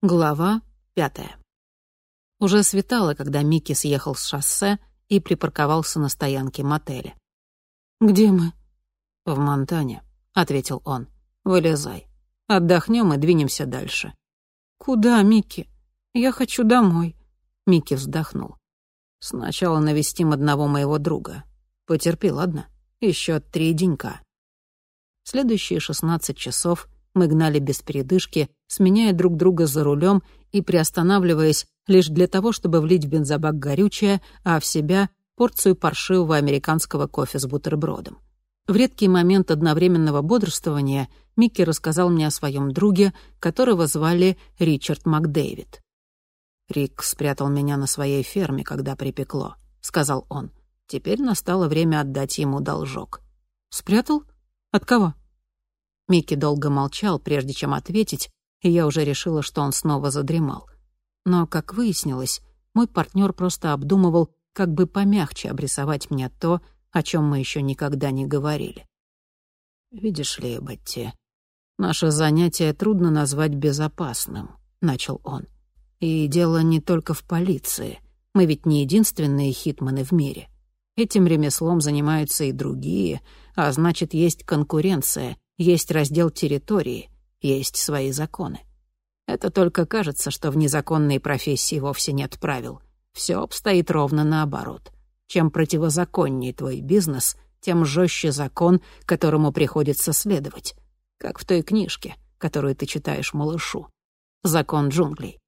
Глава пятая. Уже светало, когда Микки съехал с шоссе и припарковался на стоянке мотеля. «Где мы?» «В Монтане», — ответил он. «Вылезай. Отдохнем и двинемся дальше». «Куда, Микки? Я хочу домой». Микки вздохнул. «Сначала навестим одного моего друга. Потерпи, ладно? Еще три денька». Следующие шестнадцать часов мы гнали без передышки, сменяя друг друга за рулем и приостанавливаясь лишь для того, чтобы влить в бензобак горючее, а в себя — порцию паршивого американского кофе с бутербродом. В редкий момент одновременного бодрствования Микки рассказал мне о своем друге, которого звали Ричард Макдэвид. «Рик спрятал меня на своей ферме, когда припекло», — сказал он. «Теперь настало время отдать ему должок». «Спрятал? От кого?» Микки долго молчал, прежде чем ответить, и я уже решила, что он снова задремал. Но, как выяснилось, мой партнер просто обдумывал, как бы помягче обрисовать мне то, о чем мы еще никогда не говорили. «Видишь ли, Бетти, наше занятие трудно назвать безопасным», — начал он. «И дело не только в полиции. Мы ведь не единственные хитманы в мире. Этим ремеслом занимаются и другие, а значит, есть конкуренция, есть раздел территории, есть свои законы. Это только кажется, что в незаконной профессии вовсе нет правил. Все обстоит ровно наоборот. Чем противозаконнее твой бизнес, тем жестче закон, которому приходится следовать. Как в той книжке, которую ты читаешь малышу. Закон джунглей.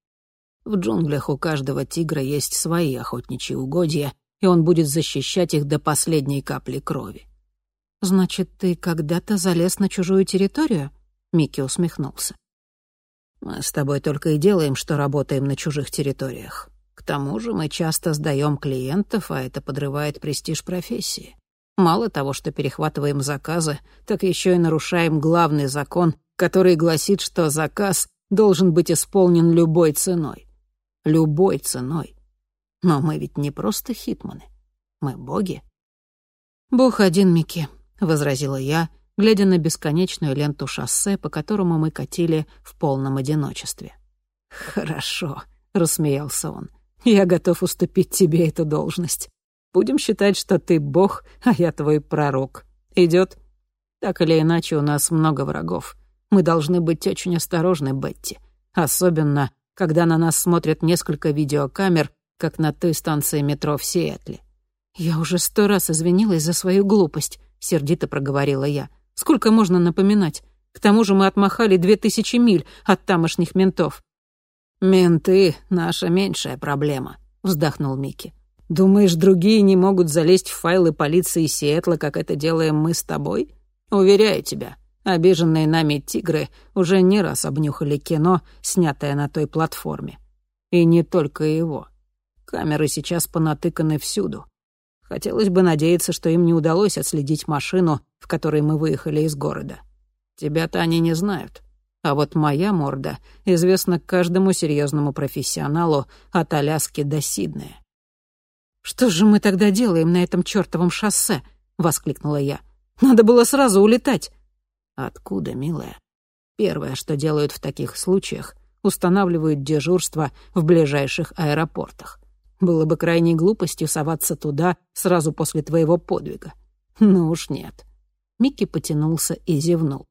В джунглях у каждого тигра есть свои охотничьи угодья, и он будет защищать их до последней капли крови. «Значит, ты когда-то залез на чужую территорию?» Микки усмехнулся. «Мы с тобой только и делаем, что работаем на чужих территориях. К тому же мы часто сдаем клиентов, а это подрывает престиж профессии. Мало того, что перехватываем заказы, так еще и нарушаем главный закон, который гласит, что заказ должен быть исполнен любой ценой. Любой ценой. Но мы ведь не просто хитманы. Мы боги. Бог один, Микки. — возразила я, глядя на бесконечную ленту шоссе, по которому мы катили в полном одиночестве. «Хорошо», — рассмеялся он. «Я готов уступить тебе эту должность. Будем считать, что ты бог, а я твой пророк. Идет? Так или иначе, у нас много врагов. Мы должны быть очень осторожны, Бетти. Особенно, когда на нас смотрят несколько видеокамер, как на той станции метро в Сиэтле. Я уже сто раз извинилась за свою глупость. — сердито проговорила я. «Сколько можно напоминать? К тому же мы отмахали две тысячи миль от тамошних ментов». «Менты — наша меньшая проблема», — вздохнул Микки. «Думаешь, другие не могут залезть в файлы полиции Сиэтла, как это делаем мы с тобой? Уверяю тебя, обиженные нами тигры уже не раз обнюхали кино, снятое на той платформе. И не только его. Камеры сейчас понатыканы всюду. Хотелось бы надеяться, что им не удалось отследить машину, в которой мы выехали из города. Тебя-то они не знают. А вот моя морда известна каждому серьезному профессионалу от Аляски до Сиднея. «Что же мы тогда делаем на этом чертовом шоссе?» — воскликнула я. «Надо было сразу улетать». «Откуда, милая?» Первое, что делают в таких случаях, устанавливают дежурство в ближайших аэропортах. Было бы крайней глупостью соваться туда сразу после твоего подвига. Ну уж нет. Микки потянулся и зевнул.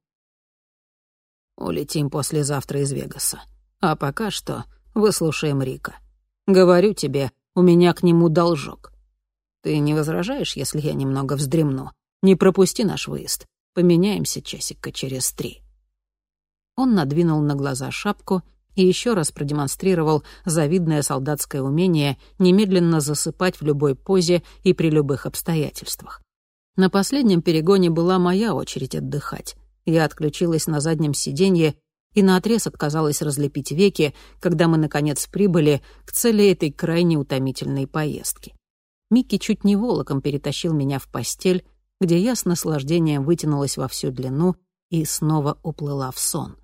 Улетим послезавтра из Вегаса. А пока что выслушаем Рика. Говорю тебе, у меня к нему должок. Ты не возражаешь, если я немного вздремну? Не пропусти наш выезд. Поменяемся часика через три. Он надвинул на глаза шапку и еще раз продемонстрировал завидное солдатское умение немедленно засыпать в любой позе и при любых обстоятельствах. На последнем перегоне была моя очередь отдыхать. Я отключилась на заднем сиденье и наотрез отказалась разлепить веки, когда мы, наконец, прибыли к цели этой крайне утомительной поездки. Микки чуть не волоком перетащил меня в постель, где я с наслаждением вытянулась во всю длину и снова уплыла в сон.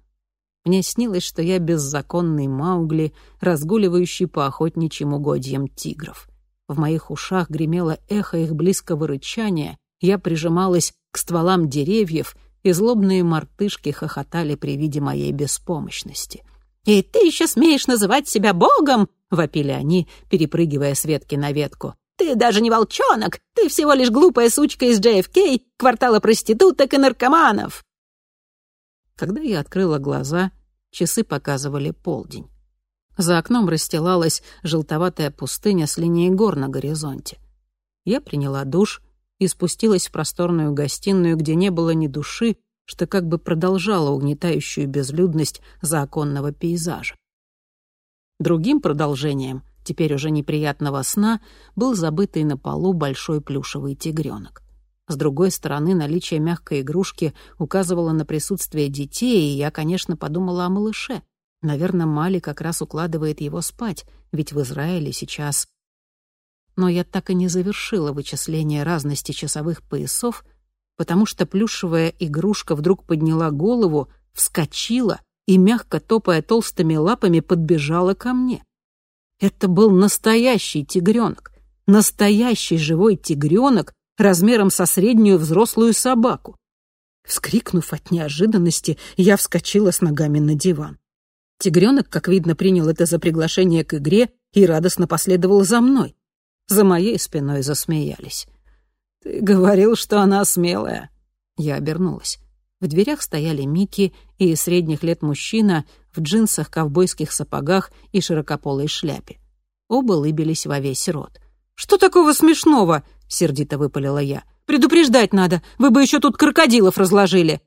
Мне снилось, что я беззаконный Маугли, разгуливающий по охотничьим угодьям тигров. В моих ушах гремело эхо их близкого рычания, я прижималась к стволам деревьев, и злобные мартышки хохотали при виде моей беспомощности. «И ты еще смеешь называть себя богом?» — вопили они, перепрыгивая с ветки на ветку. «Ты даже не волчонок! Ты всего лишь глупая сучка из JFK, квартала проституток и наркоманов!» Когда я открыла глаза, часы показывали полдень. За окном расстилалась желтоватая пустыня с линией гор на горизонте. Я приняла душ и спустилась в просторную гостиную, где не было ни души, что как бы продолжало угнетающую безлюдность законного пейзажа. Другим продолжением, теперь уже неприятного сна, был забытый на полу большой плюшевый тигренок. С другой стороны, наличие мягкой игрушки указывало на присутствие детей, и я, конечно, подумала о малыше. Наверное, Мали как раз укладывает его спать, ведь в Израиле сейчас... Но я так и не завершила вычисление разности часовых поясов, потому что плюшевая игрушка вдруг подняла голову, вскочила и, мягко топая толстыми лапами, подбежала ко мне. Это был настоящий тигренок, настоящий живой тигренок размером со среднюю взрослую собаку. Вскрикнув от неожиданности, я вскочила с ногами на диван. Тигренок, как видно, принял это за приглашение к игре и радостно последовал за мной. За моей спиной засмеялись. «Ты говорил, что она смелая». Я обернулась. В дверях стояли Микки и средних лет мужчина в джинсах, ковбойских сапогах и широкополой шляпе. Оба лыбились во весь рот. «Что такого смешного?» — сердито выпалила я. «Предупреждать надо, вы бы еще тут крокодилов разложили».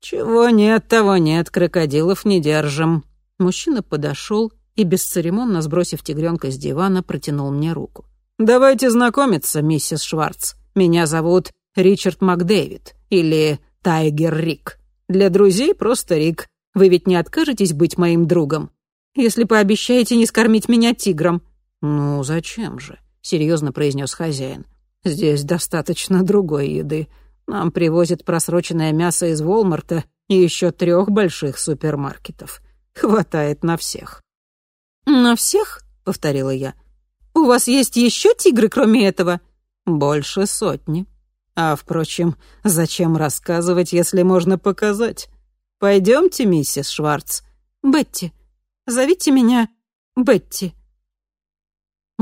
«Чего нет, того нет, крокодилов не держим». Мужчина подошел и, бесцеремонно сбросив тигренка с дивана, протянул мне руку. «Давайте знакомиться, миссис Шварц. Меня зовут Ричард Макдэвид, или Тайгер Рик. Для друзей просто Рик. Вы ведь не откажетесь быть моим другом? Если пообещаете не скормить меня тигром». «Ну, зачем же?» — серьезно произнес хозяин. «Здесь достаточно другой еды. Нам привозят просроченное мясо из Волмарта и еще трех больших супермаркетов. Хватает на всех». «На всех?» — повторила я. «У вас есть еще тигры, кроме этого?» Больше сотни. А, впрочем, зачем рассказывать, если можно показать? Пойдемте, миссис Шварц. Бетти. Зовите меня Бетти.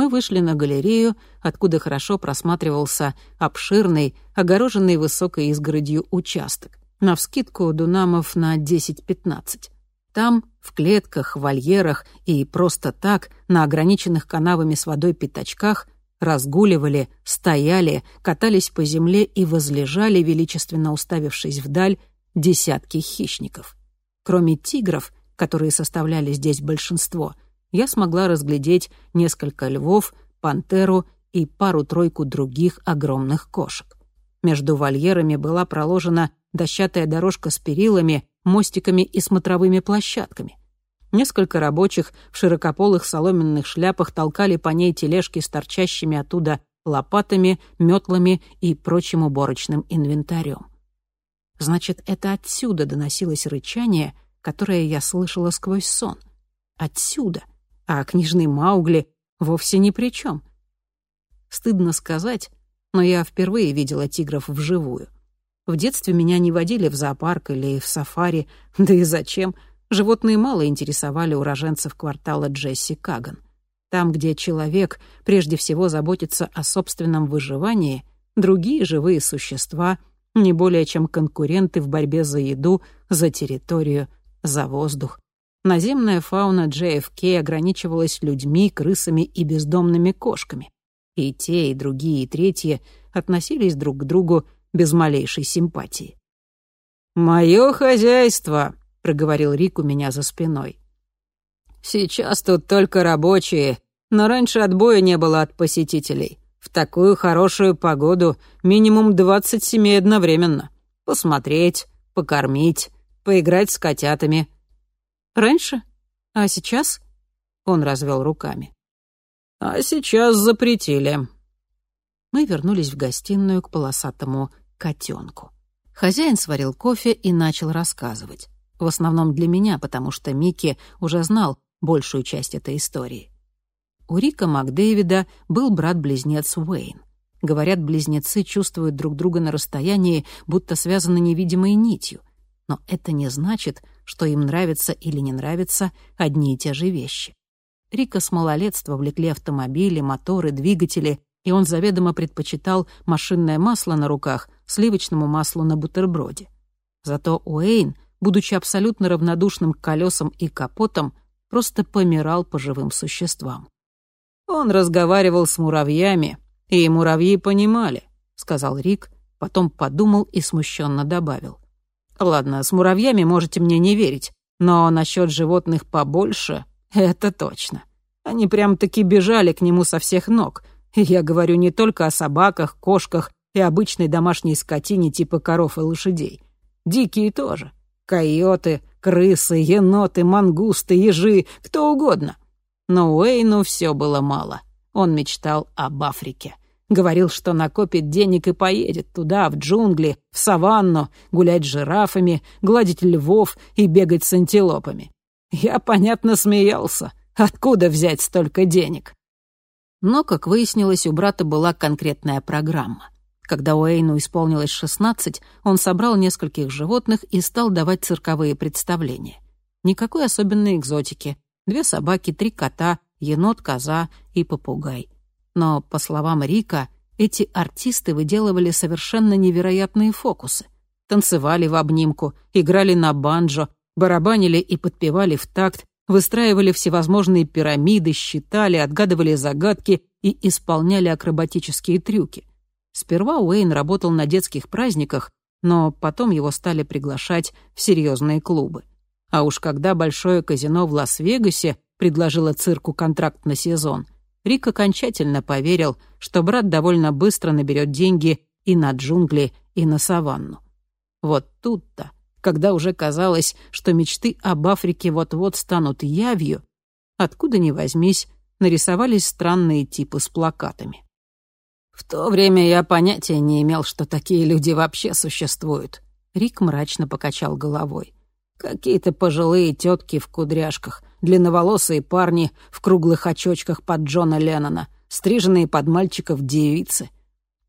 Мы вышли на галерею, откуда хорошо просматривался обширный, огороженный высокой изгородью участок, навскидку дунамов на 10-15. Там, в клетках, вольерах и просто так, на ограниченных канавами с водой пятачках, разгуливали, стояли, катались по земле и возлежали, величественно уставившись вдаль, десятки хищников. Кроме тигров, которые составляли здесь большинство, я смогла разглядеть несколько львов, пантеру и пару-тройку других огромных кошек. Между вольерами была проложена дощатая дорожка с перилами, мостиками и смотровыми площадками. Несколько рабочих в широкополых соломенных шляпах толкали по ней тележки с торчащими оттуда лопатами, метлами и прочим уборочным инвентарем. Значит, это отсюда доносилось рычание, которое я слышала сквозь сон. Отсюда. А книжный Маугли вовсе ни при чем. Стыдно сказать, но я впервые видела тигров вживую. В детстве меня не водили в зоопарк или в сафари, да и зачем — Животные мало интересовали уроженцев квартала Джесси Каган. Там, где человек прежде всего заботится о собственном выживании, другие живые существа не более чем конкуренты в борьбе за еду, за территорию, за воздух. Наземная фауна JFK ограничивалась людьми, крысами и бездомными кошками. И те, и другие, и третьи относились друг к другу без малейшей симпатии. «Мое хозяйство», — проговорил Рик у меня за спиной. «Сейчас тут только рабочие, но раньше отбоя не было от посетителей. В такую хорошую погоду минимум двадцать семей одновременно. Посмотреть, покормить, поиграть с котятами». «Раньше? А сейчас?» — он развел руками. «А сейчас запретили». Мы вернулись в гостиную к полосатому котенку. Хозяин сварил кофе и начал рассказывать. В основном для меня, потому что Микки уже знал большую часть этой истории. У Рика Макдэвида был брат-близнец Уэйн. Говорят, близнецы чувствуют друг друга на расстоянии, будто связаны невидимой нитью. Но это не значит, что им нравятся или не нравятся одни и те же вещи. Рика с малолетства влекли автомобили, моторы, двигатели, и он заведомо предпочитал машинное масло на руках сливочному маслу на бутерброде. Зато Уэйн, будучи абсолютно равнодушным к колесам и капотам, просто помирал по живым существам. Он разговаривал с муравьями, и муравьи понимали, сказал Рик, потом подумал и смущенно добавил. Ладно, с муравьями можете мне не верить, но насчет животных побольше — это точно. Они прям-таки бежали к нему со всех ног. Я говорю не только о собаках, кошках и обычной домашней скотине типа коров и лошадей. Дикие тоже. Койоты, крысы, еноты, мангусты, ежи, кто угодно. Но Уэйну все было мало. Он мечтал об Африке. Говорил, что накопит денег и поедет туда, в джунгли, в саванну, гулять с жирафами, гладить львов и бегать с антилопами. Я, понятно, смеялся. Откуда взять столько денег? Но, как выяснилось, у брата была конкретная программа. Когда Уэйну исполнилось 16, он собрал нескольких животных и стал давать цирковые представления. Никакой особенной экзотики. Две собаки, три кота, енот, коза и попугай — но, по словам Рика, эти артисты выделывали совершенно невероятные фокусы. Танцевали в обнимку, играли на банджо, барабанили и подпевали в такт, выстраивали всевозможные пирамиды, считали, отгадывали загадки и исполняли акробатические трюки. Сперва Уэйн работал на детских праздниках, но потом его стали приглашать в серьезные клубы. А уж когда большое казино в Лас-Вегасе предложило цирку контракт на сезон — Рик окончательно поверил, что брат довольно быстро наберет деньги и на джунгли, и на саванну. Вот тут-то, когда уже казалось, что мечты об Африке вот-вот станут явью, откуда ни возьмись, нарисовались странные типы с плакатами. В то время я понятия не имел, что такие люди вообще существуют. Рик мрачно покачал головой. Какие-то пожилые тетки в кудряшках, длинноволосые парни в круглых очочках под Джона Леннона, стриженные под мальчиков девицы.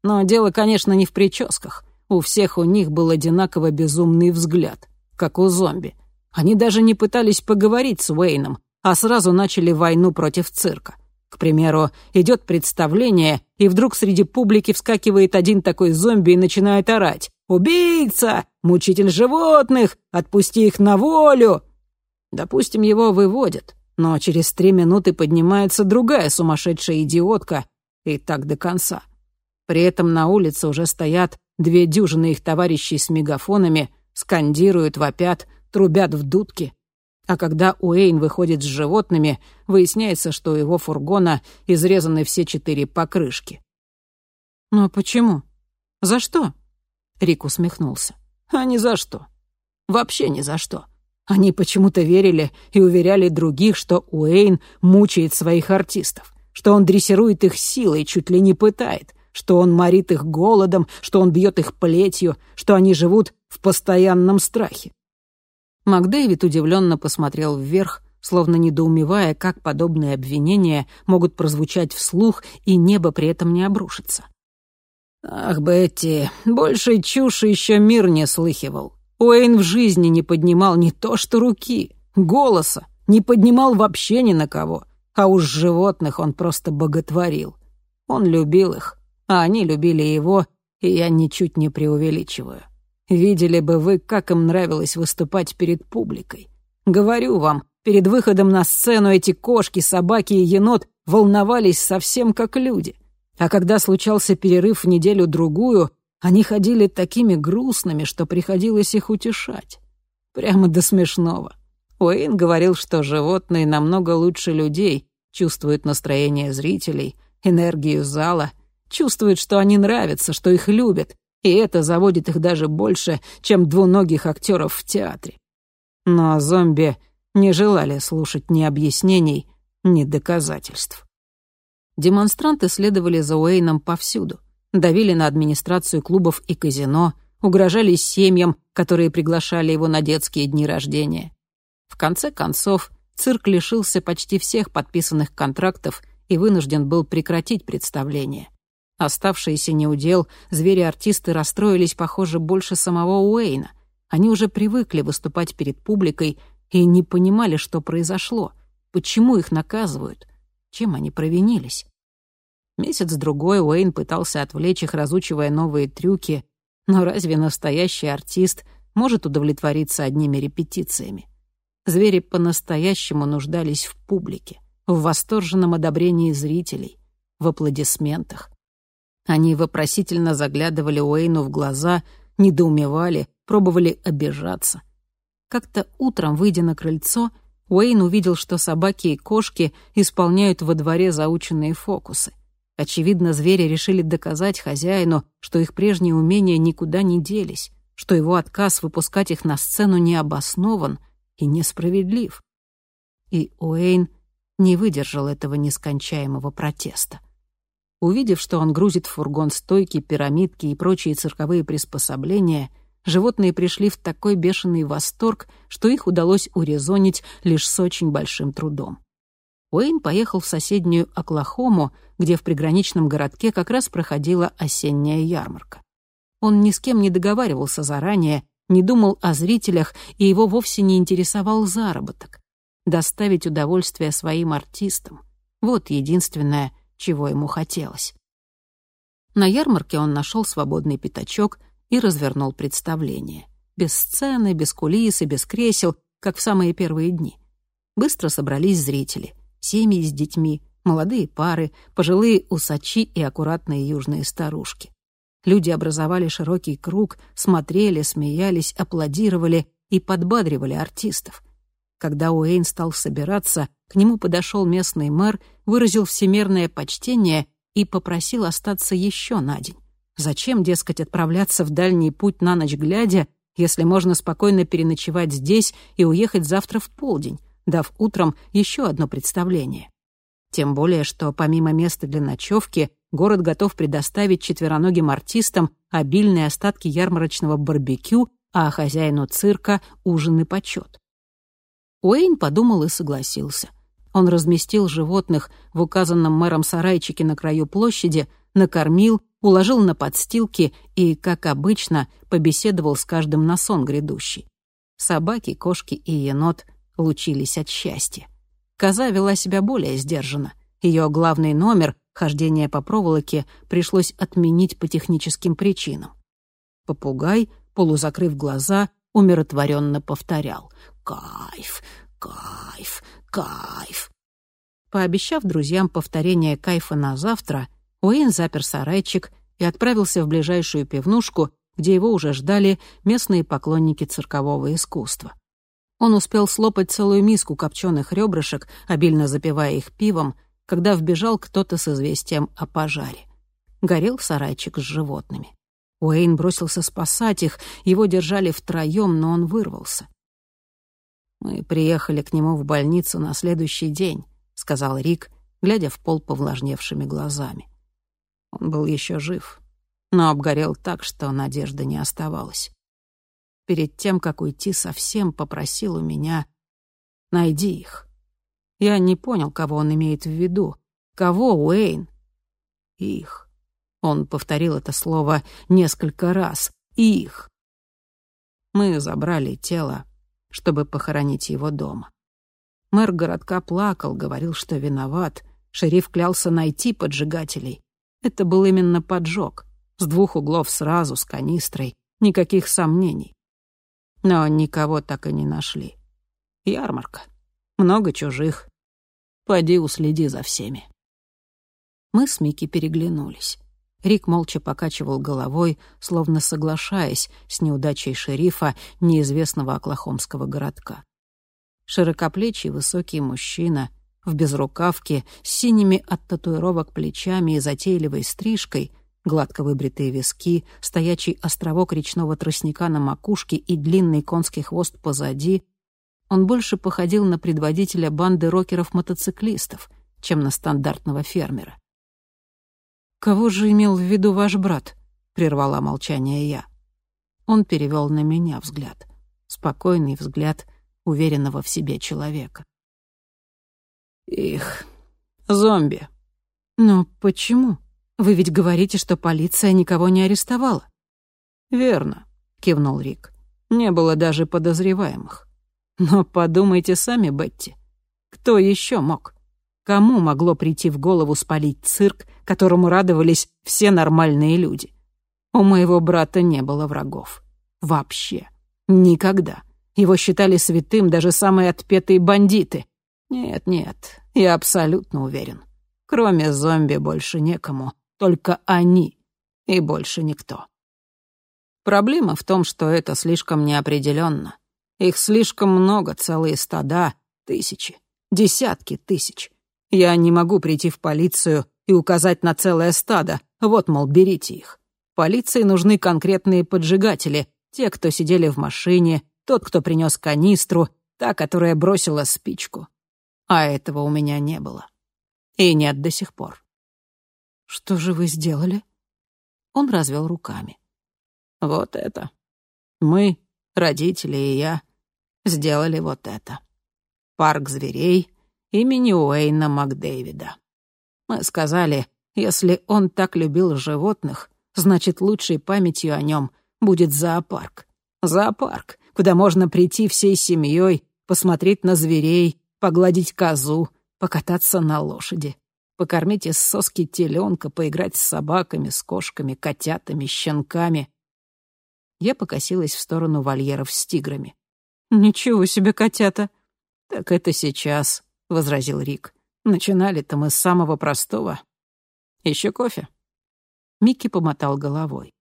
Но дело, конечно, не в прическах. У всех у них был одинаково безумный взгляд, как у зомби. Они даже не пытались поговорить с Уэйном, а сразу начали войну против цирка. К примеру, идет представление, и вдруг среди публики вскакивает один такой зомби и начинает орать. «Убийца! Мучитель животных! Отпусти их на волю!» Допустим, его выводят, но через три минуты поднимается другая сумасшедшая идиотка, и так до конца. При этом на улице уже стоят две дюжины их товарищей с мегафонами, скандируют, вопят, трубят в дудки. А когда Уэйн выходит с животными, выясняется, что у его фургона изрезаны все четыре покрышки. «Но почему? За что?» Рик усмехнулся. «А ни за что. Вообще ни за что. Они почему-то верили и уверяли других, что Уэйн мучает своих артистов, что он дрессирует их силой, чуть ли не пытает, что он морит их голодом, что он бьет их плетью, что они живут в постоянном страхе. Макдэвид удивленно посмотрел вверх, словно недоумевая, как подобные обвинения могут прозвучать вслух, и небо при этом не обрушится. «Ах, Бетти, большей чуши еще мир не слыхивал. Уэйн в жизни не поднимал не то что руки, голоса, не поднимал вообще ни на кого, а уж животных он просто боготворил. Он любил их, а они любили его, и я ничуть не преувеличиваю. Видели бы вы, как им нравилось выступать перед публикой. Говорю вам, перед выходом на сцену эти кошки, собаки и енот волновались совсем как люди. А когда случался перерыв в неделю-другую, они ходили такими грустными, что приходилось их утешать. Прямо до смешного. Уэйн говорил, что животные намного лучше людей, чувствуют настроение зрителей, энергию зала, чувствуют, что они нравятся, что их любят, и это заводит их даже больше, чем двуногих актеров в театре. Но зомби не желали слушать ни объяснений, ни доказательств. Демонстранты следовали за Уэйном повсюду — давили на администрацию клубов и казино, угрожали семьям, которые приглашали его на детские дни рождения. В конце концов, цирк лишился почти всех подписанных контрактов и вынужден был прекратить представление. Оставшиеся неудел, звери-артисты расстроились, похоже, больше самого Уэйна. Они уже привыкли выступать перед публикой и не понимали, что произошло, почему их наказывают, чем они провинились. Месяц-другой Уэйн пытался отвлечь их, разучивая новые трюки, но разве настоящий артист может удовлетвориться одними репетициями? Звери по-настоящему нуждались в публике, в восторженном одобрении зрителей, в аплодисментах. Они вопросительно заглядывали Уэйну в глаза, недоумевали, пробовали обижаться. Как-то утром, выйдя на крыльцо, Уэйн увидел, что собаки и кошки исполняют во дворе заученные фокусы. Очевидно, звери решили доказать хозяину, что их прежние умения никуда не делись, что его отказ выпускать их на сцену не обоснован и несправедлив. И Уэйн не выдержал этого нескончаемого протеста. Увидев, что он грузит в фургон стойки, пирамидки и прочие цирковые приспособления, животные пришли в такой бешеный восторг, что их удалось урезонить лишь с очень большим трудом. Уэйн поехал в соседнюю Оклахому, где в приграничном городке как раз проходила осенняя ярмарка. Он ни с кем не договаривался заранее, не думал о зрителях, и его вовсе не интересовал заработок. Доставить удовольствие своим артистам — вот единственное, чего ему хотелось. На ярмарке он нашел свободный пятачок и развернул представление. Без сцены, без кулис и без кресел, как в самые первые дни. Быстро собрались зрители, семьи с детьми, молодые пары, пожилые усачи и аккуратные южные старушки. Люди образовали широкий круг, смотрели, смеялись, аплодировали и подбадривали артистов. Когда Уэйн стал собираться, к нему подошел местный мэр, выразил всемерное почтение и попросил остаться еще на день. Зачем, дескать, отправляться в дальний путь на ночь глядя, если можно спокойно переночевать здесь и уехать завтра в полдень, дав утром еще одно представление? Тем более, что помимо места для ночевки, город готов предоставить четвероногим артистам обильные остатки ярмарочного барбекю, а хозяину цирка — ужин и почет. Уэйн подумал и согласился — он разместил животных в указанном мэром сарайчике на краю площади, накормил, уложил на подстилки и, как обычно, побеседовал с каждым на сон грядущий. Собаки, кошки и енот лучились от счастья. Коза вела себя более сдержанно. Ее главный номер, хождение по проволоке, пришлось отменить по техническим причинам. Попугай, полузакрыв глаза, умиротворенно повторял «Кайф! Кайф! Кайф!» Пообещав друзьям повторение кайфа на завтра, Уэйн запер сарайчик и отправился в ближайшую пивнушку, где его уже ждали местные поклонники циркового искусства. Он успел слопать целую миску копченых ребрышек, обильно запивая их пивом, когда вбежал кто-то с известием о пожаре. Горел сарайчик с животными. Уэйн бросился спасать их, его держали втроем, но он вырвался. «Мы приехали к нему в больницу на следующий день», — сказал Рик, глядя в пол повлажневшими глазами. Он был еще жив, но обгорел так, что надежды не оставалось. Перед тем, как уйти совсем, попросил у меня «Найди их». Я не понял, кого он имеет в виду. Кого, Уэйн? Их. Он повторил это слово несколько раз. Их. Мы забрали тело чтобы похоронить его дома. Мэр городка плакал, говорил, что виноват. Шериф клялся найти поджигателей. Это был именно поджог. С двух углов сразу, с канистрой. Никаких сомнений. Но никого так и не нашли. Ярмарка. Много чужих. Пойди уследи за всеми. Мы с Микки переглянулись. Рик молча покачивал головой, словно соглашаясь с неудачей шерифа неизвестного оклахомского городка. Широкоплечий высокий мужчина в безрукавке с синими от татуировок плечами и затейливой стрижкой, гладко выбритые виски, стоячий островок речного тростника на макушке и длинный конский хвост позади, он больше походил на предводителя банды рокеров-мотоциклистов, чем на стандартного фермера. «Кого же имел в виду ваш брат?» — прервала молчание я. Он перевел на меня взгляд. Спокойный взгляд уверенного в себе человека. «Их... зомби». «Но почему? Вы ведь говорите, что полиция никого не арестовала». «Верно», — кивнул Рик. Не было даже подозреваемых. Но подумайте сами, Бетти. Кто еще мог? Кому могло прийти в голову спалить цирк, которому радовались все нормальные люди? У моего брата не было врагов. Вообще. Никогда. Его считали святым даже самые отпетые бандиты. Нет, нет, я абсолютно уверен. Кроме зомби больше некому. Только они. И больше никто. Проблема в том, что это слишком неопределенно. Их слишком много, целые стада, тысячи, десятки тысяч. Я не могу прийти в полицию и указать на целое стадо. Вот, мол, берите их. Полиции нужны конкретные поджигатели, те, кто сидели в машине, тот, кто принес канистру, та, которая бросила спичку. А этого у меня не было. И нет до сих пор. «Что же вы сделали?» Он развел руками. «Вот это. Мы, родители и я, сделали вот это. Парк зверей имени Уэйна Макдэвида. Мы сказали, если он так любил животных, значит, лучшей памятью о нем будет зоопарк. Зоопарк, куда можно прийти всей семьей, посмотреть на зверей, погладить козу, покататься на лошади, покормить из соски теленка, поиграть с собаками, с кошками, котятами, щенками. Я покосилась в сторону вольеров с тиграми. «Ничего себе, котята!» «Так это сейчас», — возразил Рик. «Начинали-то мы с самого простого. Еще кофе?» Микки помотал головой.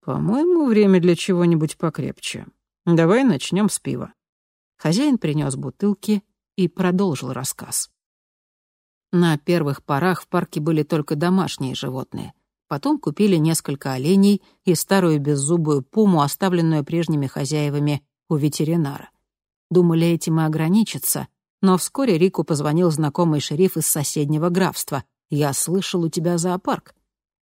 «По-моему, время для чего-нибудь покрепче. Давай начнем с пива». Хозяин принес бутылки и продолжил рассказ. На первых порах в парке были только домашние животные. Потом купили несколько оленей и старую беззубую пуму, оставленную прежними хозяевами у ветеринара. Думали этим и ограничиться, но вскоре Рику позвонил знакомый шериф из соседнего графства. «Я слышал, у тебя зоопарк».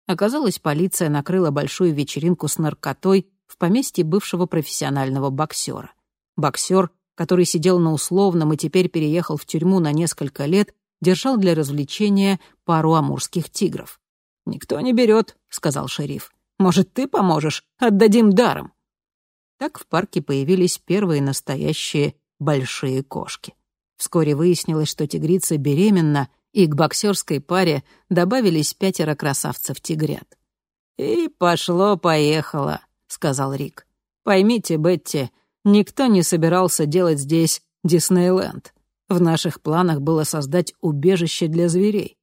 Оказалось, полиция накрыла большую вечеринку с наркотой в поместье бывшего профессионального боксера. Боксер, который сидел на условном и теперь переехал в тюрьму на несколько лет, держал для развлечения пару амурских тигров. «Никто не берет», — сказал шериф. «Может, ты поможешь? Отдадим даром». Так в парке появились первые настоящие большие кошки. Вскоре выяснилось, что тигрица беременна, и к боксерской паре добавились пятеро красавцев-тигрят. «И пошло-поехало», — сказал Рик. «Поймите, Бетти, никто не собирался делать здесь Диснейленд. В наших планах было создать убежище для зверей.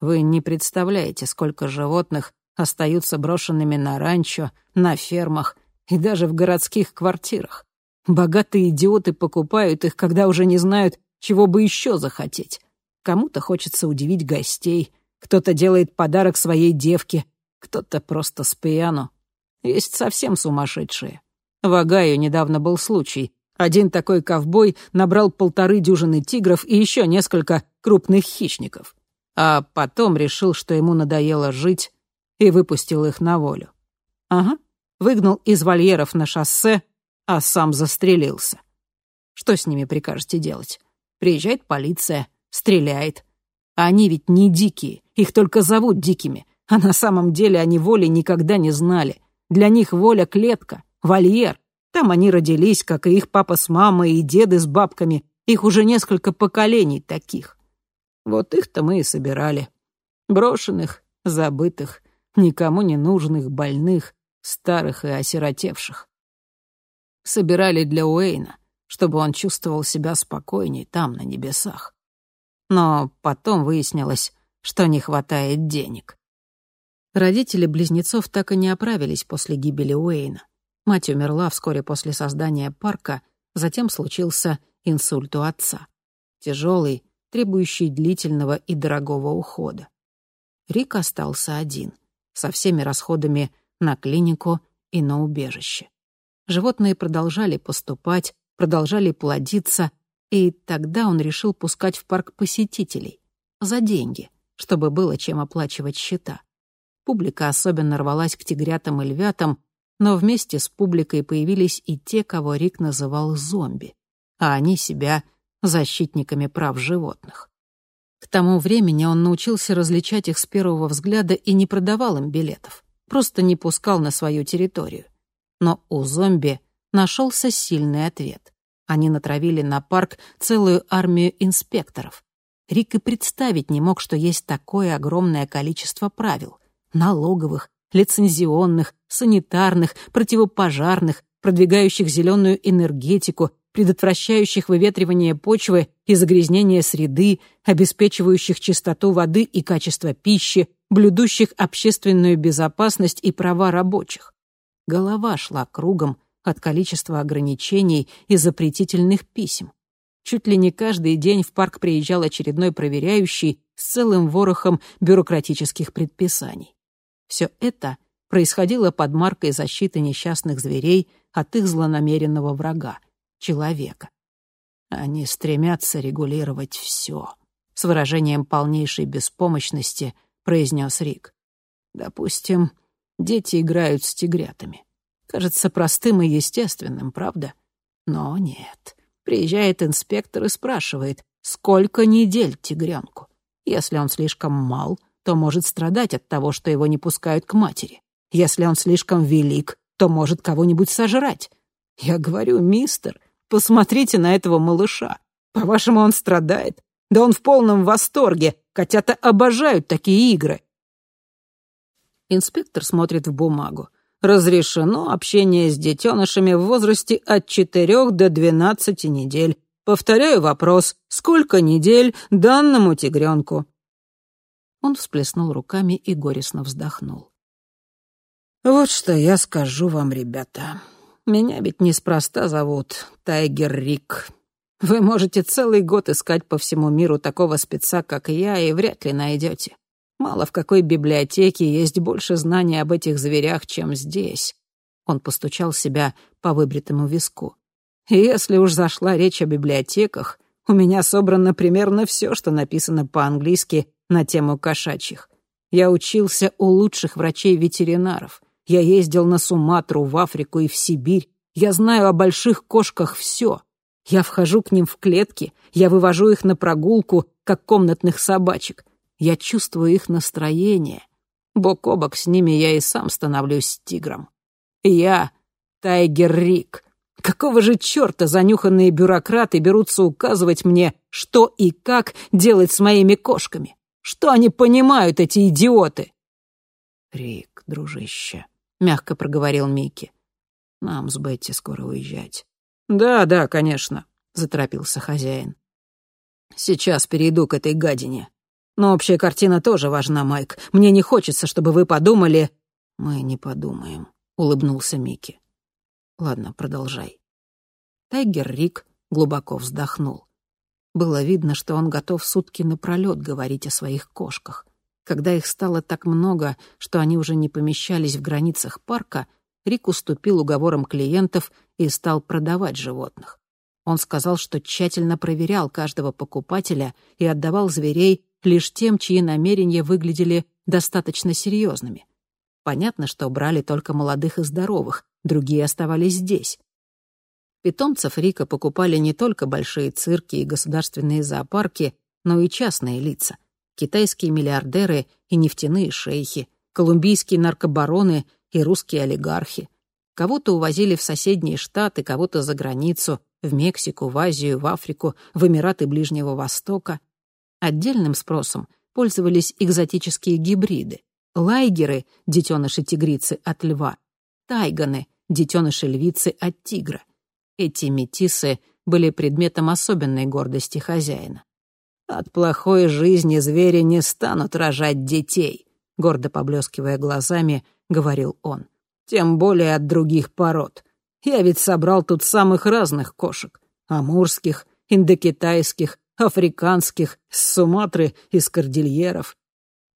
Вы не представляете, сколько животных остаются брошенными на ранчо, на фермах и даже в городских квартирах. Богатые идиоты покупают их, когда уже не знают, чего бы еще захотеть. Кому-то хочется удивить гостей, кто-то делает подарок своей девке, кто-то просто с пьяну. Есть совсем сумасшедшие. В Огайо недавно был случай. Один такой ковбой набрал полторы дюжины тигров и еще несколько крупных хищников. А потом решил, что ему надоело жить, и выпустил их на волю. Ага, выгнал из вольеров на шоссе, а сам застрелился. Что с ними прикажете делать? Приезжает полиция, стреляет. А они ведь не дикие, их только зовут дикими, а на самом деле они воли никогда не знали. Для них воля — клетка, вольер, там они родились, как и их папа с мамой, и деды с бабками. Их уже несколько поколений таких. Вот их-то мы и собирали. Брошенных, забытых, никому не нужных, больных, старых и осиротевших. Собирали для Уэйна, чтобы он чувствовал себя спокойней там, на небесах. Но потом выяснилось, что не хватает денег. Родители близнецов так и не оправились после гибели Уэйна. Мать умерла вскоре после создания парка, затем случился инсульт у отца. Тяжелый, требующий длительного и дорогого ухода. Рик остался один, со всеми расходами на клинику и на убежище. Животные продолжали поступать, продолжали плодиться, и тогда он решил пускать в парк посетителей за деньги, чтобы было чем оплачивать счета. Публика особенно рвалась к тигрятам и львятам, но вместе с публикой появились и те, кого Рик называл зомби, а они себя защитниками прав животных. К тому времени он научился различать их с первого взгляда и не продавал им билетов, просто не пускал на свою территорию. Но у зомби нашелся сильный ответ. Они натравили на парк целую армию инспекторов. Рик и представить не мог, что есть такое огромное количество правил. Налоговых, лицензионных, санитарных, противопожарных, продвигающих зеленую энергетику, предотвращающих выветривание почвы и загрязнение среды, обеспечивающих чистоту воды и качество пищи, блюдущих общественную безопасность и права рабочих. Голова шла кругом от количества ограничений и запретительных писем. Чуть ли не каждый день в парк приезжал очередной проверяющий с целым ворохом бюрократических предписаний. Все это происходило под маркой защиты несчастных зверей от их злонамеренного врага — человека. Они стремятся регулировать все. С выражением полнейшей беспомощности произнес Рик. Допустим, дети играют с тигрятами. Кажется простым и естественным, правда? Но нет. Приезжает инспектор и спрашивает, сколько недель тигренку. Если он слишком мал, то может страдать от того, что его не пускают к матери. Если он слишком велик, то может кого-нибудь сожрать. Я говорю, мистер, посмотрите на этого малыша. По-вашему, он страдает? Да он в полном восторге. Котята обожают такие игры. Инспектор смотрит в бумагу разрешено общение с детенышами в возрасте от 4 до 12 недель. Повторяю вопрос, сколько недель данному тигренку?» Он всплеснул руками и горестно вздохнул. «Вот что я скажу вам, ребята. Меня ведь неспроста зовут Тайгер Рик. Вы можете целый год искать по всему миру такого спеца, как я, и вряд ли найдете. Мало в какой библиотеке есть больше знаний об этих зверях, чем здесь. Он постучал себя по выбритому виску. если уж зашла речь о библиотеках, у меня собрано примерно все, что написано по-английски на тему кошачьих. Я учился у лучших врачей-ветеринаров. Я ездил на Суматру, в Африку и в Сибирь. Я знаю о больших кошках все. Я вхожу к ним в клетки, я вывожу их на прогулку, как комнатных собачек. Я чувствую их настроение. Бок о бок с ними я и сам становлюсь тигром. Я — Тайгер Рик. Какого же черта занюханные бюрократы берутся указывать мне, что и как делать с моими кошками? Что они понимают, эти идиоты? «Рик, дружище», — мягко проговорил Микки. «Нам с Бетти скоро уезжать». «Да, да, конечно», — заторопился хозяин. «Сейчас перейду к этой гадине. Но общая картина тоже важна, Майк. Мне не хочется, чтобы вы подумали...» «Мы не подумаем», — улыбнулся Микки. «Ладно, продолжай». Тайгер Рик глубоко вздохнул. Было видно, что он готов сутки напролёт говорить о своих кошках. Когда их стало так много, что они уже не помещались в границах парка, Рик уступил уговорам клиентов и стал продавать животных. Он сказал, что тщательно проверял каждого покупателя и отдавал зверей лишь тем, чьи намерения выглядели достаточно серьезными. Понятно, что брали только молодых и здоровых, другие оставались здесь. Питомцев Рика покупали не только большие цирки и государственные зоопарки, но и частные лица. Китайские миллиардеры и нефтяные шейхи, колумбийские наркобароны и русские олигархи. Кого-то увозили в соседние штаты, кого-то за границу, в Мексику, в Азию, в Африку, в Эмираты Ближнего Востока. Отдельным спросом пользовались экзотические гибриды. Лайгеры — детеныши тигрицы от льва, тайганы — детеныши львицы от тигра. Эти метисы были предметом особенной гордости хозяина. «От плохой жизни звери не станут рожать детей», — гордо поблескивая глазами, говорил он. «Тем более от других пород. Я ведь собрал тут самых разных кошек. Амурских, индокитайских, африканских, с Суматры, из Кордильеров.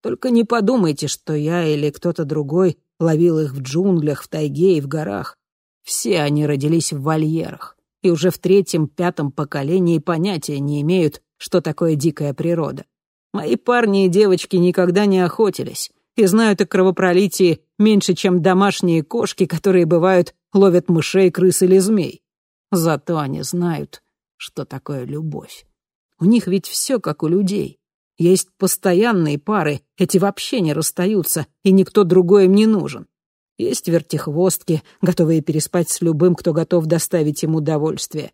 Только не подумайте, что я или кто-то другой ловил их в джунглях, в тайге и в горах. Все они родились в вольерах, и уже в третьем-пятом поколении понятия не имеют, что такое дикая природа. Мои парни и девочки никогда не охотились и знают о кровопролитии меньше, чем домашние кошки, которые, бывают, ловят мышей, крыс или змей. Зато они знают, что такое любовь. У них ведь все как у людей. Есть постоянные пары, эти вообще не расстаются, и никто другой им не нужен. Есть вертихвостки, готовые переспать с любым, кто готов доставить им удовольствие.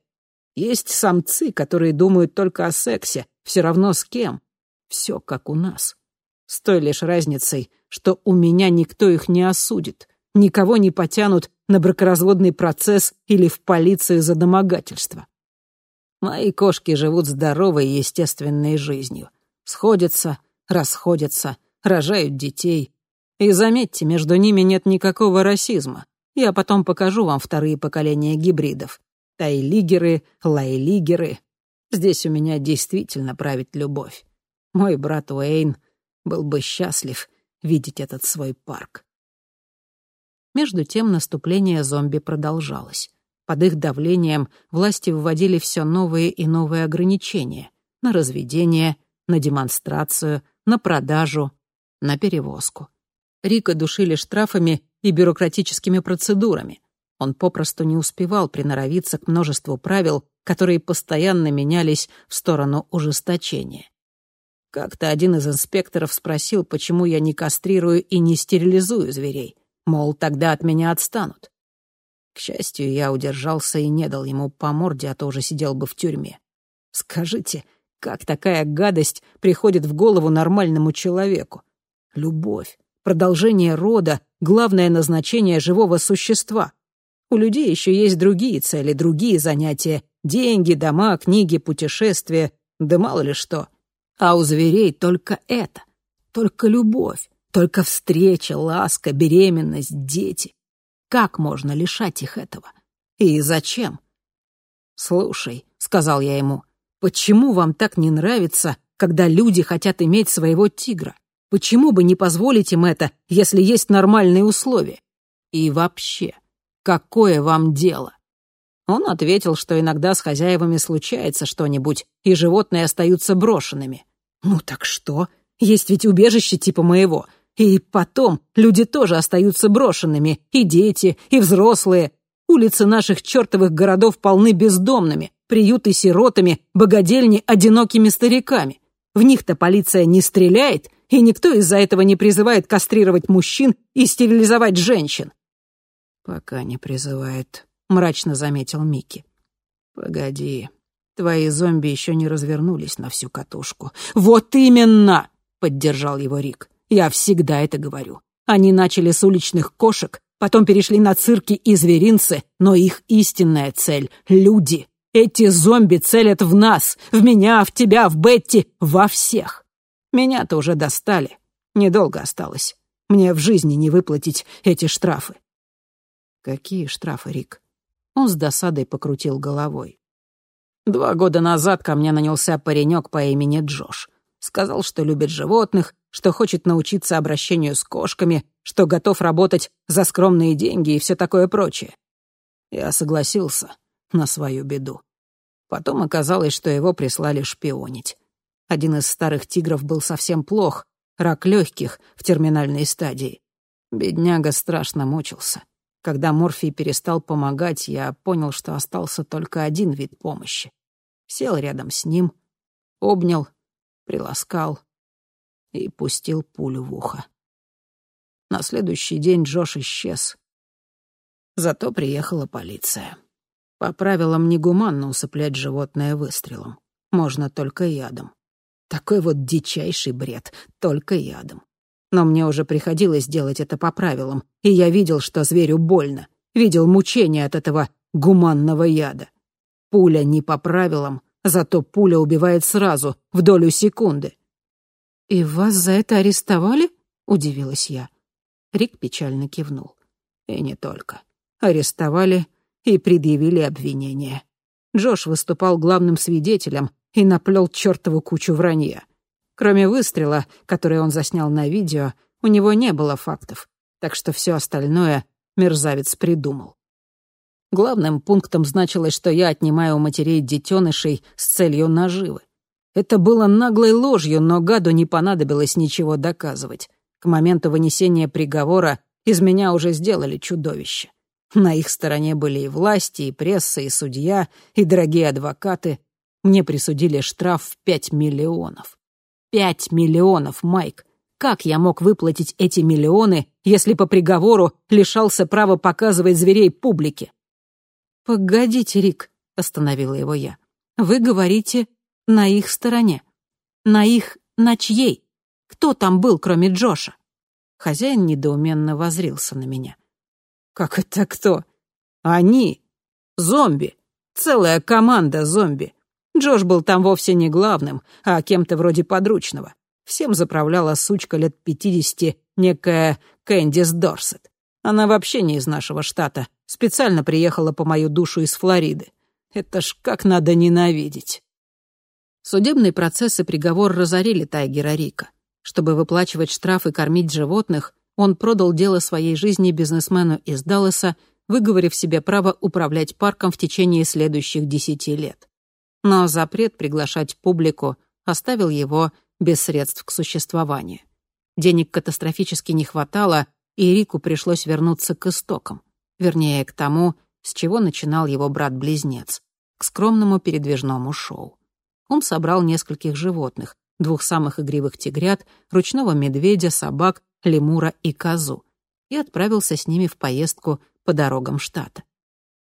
Есть самцы, которые думают только о сексе, все равно с кем. Все как у нас. С той лишь разницей, что у меня никто их не осудит, никого не потянут на бракоразводный процесс или в полицию за домогательство. Мои кошки живут здоровой и естественной жизнью. Сходятся, расходятся, рожают детей. И заметьте, между ними нет никакого расизма. Я потом покажу вам вторые поколения гибридов. Тайлигеры, лайлигеры. Здесь у меня действительно правит любовь. Мой брат Уэйн был бы счастлив видеть этот свой парк. Между тем наступление зомби продолжалось. Под их давлением власти вводили все новые и новые ограничения на разведение, на демонстрацию, на продажу, на перевозку. Рика душили штрафами и бюрократическими процедурами. Он попросту не успевал приноровиться к множеству правил, которые постоянно менялись в сторону ужесточения. Как-то один из инспекторов спросил, почему я не кастрирую и не стерилизую зверей. Мол, тогда от меня отстанут. К счастью, я удержался и не дал ему по морде, а то уже сидел бы в тюрьме. Скажите, как такая гадость приходит в голову нормальному человеку? Любовь, продолжение рода — главное назначение живого существа. У людей еще есть другие цели, другие занятия — деньги, дома, книги, путешествия, да мало ли что — а у зверей только это, только любовь, только встреча, ласка, беременность, дети. Как можно лишать их этого? И зачем? «Слушай», — сказал я ему, — «почему вам так не нравится, когда люди хотят иметь своего тигра? Почему бы не позволить им это, если есть нормальные условия? И вообще, какое вам дело?» Он ответил, что иногда с хозяевами случается что-нибудь, и животные остаются брошенными. «Ну так что? Есть ведь убежище типа моего. И потом, люди тоже остаются брошенными, и дети, и взрослые. Улицы наших чертовых городов полны бездомными, приюты сиротами, богадельни одинокими стариками. В них-то полиция не стреляет, и никто из-за этого не призывает кастрировать мужчин и стерилизовать женщин». «Пока не призывает», — мрачно заметил Микки. «Погоди, Твои зомби еще не развернулись на всю катушку. Вот именно, поддержал его Рик. Я всегда это говорю. Они начали с уличных кошек, потом перешли на цирки и зверинцы, но их истинная цель — люди. Эти зомби целят в нас, в меня, в тебя, в Бетти, во всех. Меня-то уже достали. Недолго осталось. Мне в жизни не выплатить эти штрафы. Какие штрафы, Рик? Он с досадой покрутил головой. Два года назад ко мне нанялся паренек по имени Джош. Сказал, что любит животных, что хочет научиться обращению с кошками, что готов работать за скромные деньги и все такое прочее. Я согласился на свою беду. Потом оказалось, что его прислали шпионить. Один из старых тигров был совсем плох, рак легких в терминальной стадии. Бедняга страшно мучился. Когда морфий перестал помогать, я понял, что остался только один вид помощи. Сел рядом с ним, обнял, приласкал и пустил пулю в ухо. На следующий день Джош исчез. Зато приехала полиция. По правилам негуманно усыплять животное выстрелом. Можно только ядом. Такой вот дичайший бред, только ядом. Но мне уже приходилось делать это по правилам, и я видел, что зверю больно, видел мучения от этого гуманного яда. Пуля не по правилам, зато пуля убивает сразу, в долю секунды. «И вас за это арестовали?» — удивилась я. Рик печально кивнул. И не только. Арестовали и предъявили обвинение. Джош выступал главным свидетелем и наплел чертову кучу вранья. Кроме выстрела, который он заснял на видео, у него не было фактов, так что все остальное мерзавец придумал. Главным пунктом значилось, что я отнимаю у матерей детенышей с целью наживы. Это было наглой ложью, но гаду не понадобилось ничего доказывать. К моменту вынесения приговора из меня уже сделали чудовище. На их стороне были и власти, и пресса, и судья, и дорогие адвокаты. Мне присудили штраф в пять миллионов. Пять миллионов, Майк. как я мог выплатить эти миллионы, если по приговору лишался права показывать зверей публике? «Погодите, Рик», — остановила его я. «Вы говорите на их стороне. На их, на чьей? Кто там был, кроме Джоша?» Хозяин недоуменно возрился на меня. «Как это кто?» «Они. Зомби. Целая команда зомби. Джош был там вовсе не главным, а кем-то вроде подручного. Всем заправляла сучка лет пятидесяти, некая Кэндис Дорсет. Она вообще не из нашего штата, специально приехала по мою душу из Флориды. Это ж как надо ненавидеть. Судебный процесс и приговор разорили Тайгера Рика. Чтобы выплачивать штраф и кормить животных, он продал дело своей жизни бизнесмену из Далласа, выговорив себе право управлять парком в течение следующих десяти лет. Но запрет приглашать публику оставил его без средств к существованию. Денег катастрофически не хватало, и Рику пришлось вернуться к истокам, вернее, к тому, с чего начинал его брат-близнец, к скромному передвижному шоу. Он собрал нескольких животных, двух самых игривых тигрят, ручного медведя, собак, лемура и козу, и отправился с ними в поездку по дорогам штата.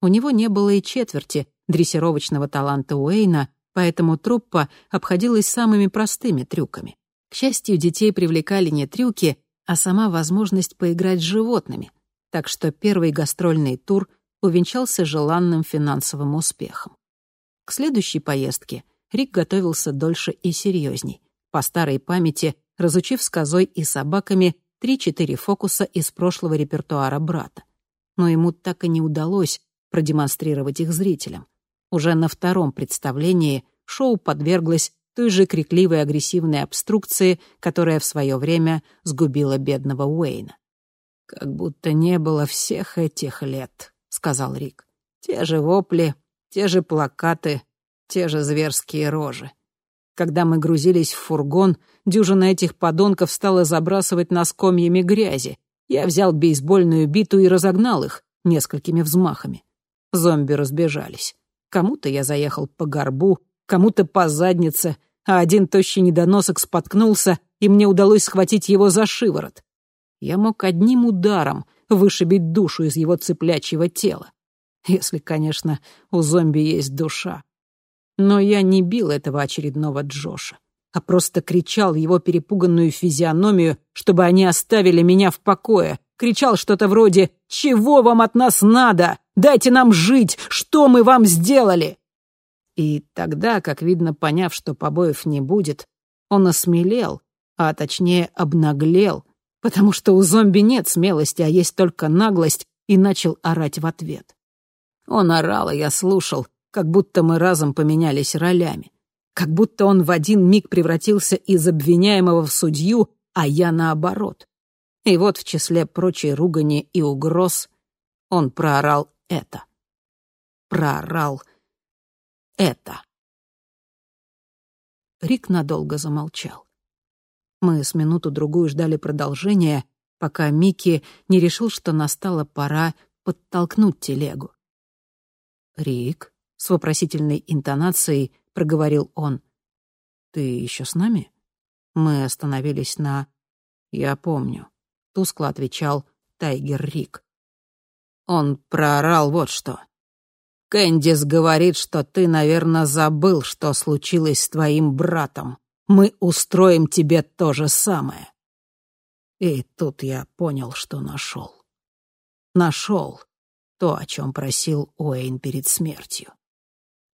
У него не было и четверти дрессировочного таланта Уэйна, поэтому труппа обходилась самыми простыми трюками. К счастью, детей привлекали не трюки, а сама возможность поиграть с животными, так что первый гастрольный тур увенчался желанным финансовым успехом. К следующей поездке Рик готовился дольше и серьезней, по старой памяти разучив с козой и собаками три-четыре фокуса из прошлого репертуара брата. Но ему так и не удалось продемонстрировать их зрителям. Уже на втором представлении шоу подверглось той же крикливой агрессивной обструкции, которая в свое время сгубила бедного Уэйна. «Как будто не было всех этих лет», — сказал Рик. «Те же вопли, те же плакаты, те же зверские рожи. Когда мы грузились в фургон, дюжина этих подонков стала забрасывать нас комьями грязи. Я взял бейсбольную биту и разогнал их несколькими взмахами. Зомби разбежались. Кому-то я заехал по горбу, кому-то по заднице, а один тощий недоносок споткнулся, и мне удалось схватить его за шиворот. Я мог одним ударом вышибить душу из его цыплячьего тела. Если, конечно, у зомби есть душа. Но я не бил этого очередного Джоша, а просто кричал его перепуганную физиономию, чтобы они оставили меня в покое. Кричал что-то вроде «Чего вам от нас надо? Дайте нам жить! Что мы вам сделали?» И тогда, как видно, поняв, что побоев не будет, он осмелел, а точнее обнаглел, потому что у зомби нет смелости, а есть только наглость, и начал орать в ответ. Он орал, и я слушал, как будто мы разом поменялись ролями, как будто он в один миг превратился из обвиняемого в судью, а я наоборот. И вот в числе прочей ругани и угроз он проорал это. Проорал это. Рик надолго замолчал. Мы с минуту-другую ждали продолжения, пока Микки не решил, что настала пора подтолкнуть телегу. «Рик?» — с вопросительной интонацией проговорил он. «Ты еще с нами?» Мы остановились на... «Я помню», — тускло отвечал Тайгер Рик. Он проорал вот что. «Кэндис говорит, что ты, наверное, забыл, что случилось с твоим братом. Мы устроим тебе то же самое». И тут я понял, что нашел. Нашел то, о чем просил Уэйн перед смертью.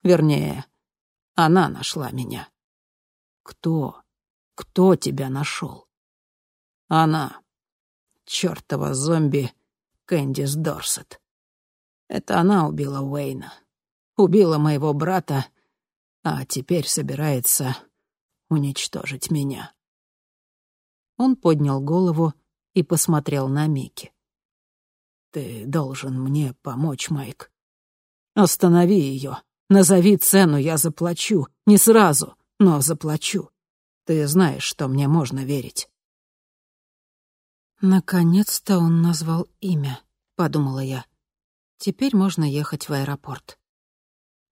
Вернее, она нашла меня. Кто? Кто тебя нашел? Она. Чёртова зомби Кэндис Дорсет. Это она убила Уэйна. Убила моего брата, а теперь собирается уничтожить меня. Он поднял голову и посмотрел на Микки. «Ты должен мне помочь, Майк. Останови ее. Назови цену, я заплачу. Не сразу, но заплачу. Ты знаешь, что мне можно верить». «Наконец-то он назвал имя», — подумала я. «Теперь можно ехать в аэропорт».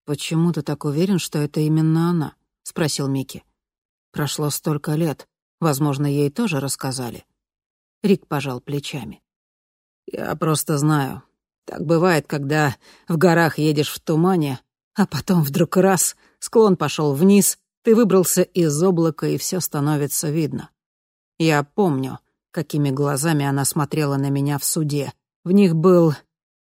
«Почему ты так уверен, что это именно она?» — спросил Микки. «Прошло столько лет. Возможно, ей тоже рассказали. Рик пожал плечами. «Я просто знаю. Так бывает, когда в горах едешь в тумане, а потом вдруг раз, склон пошел вниз, ты выбрался из облака, и все становится видно. Я помню, какими глазами она смотрела на меня в суде. В них был...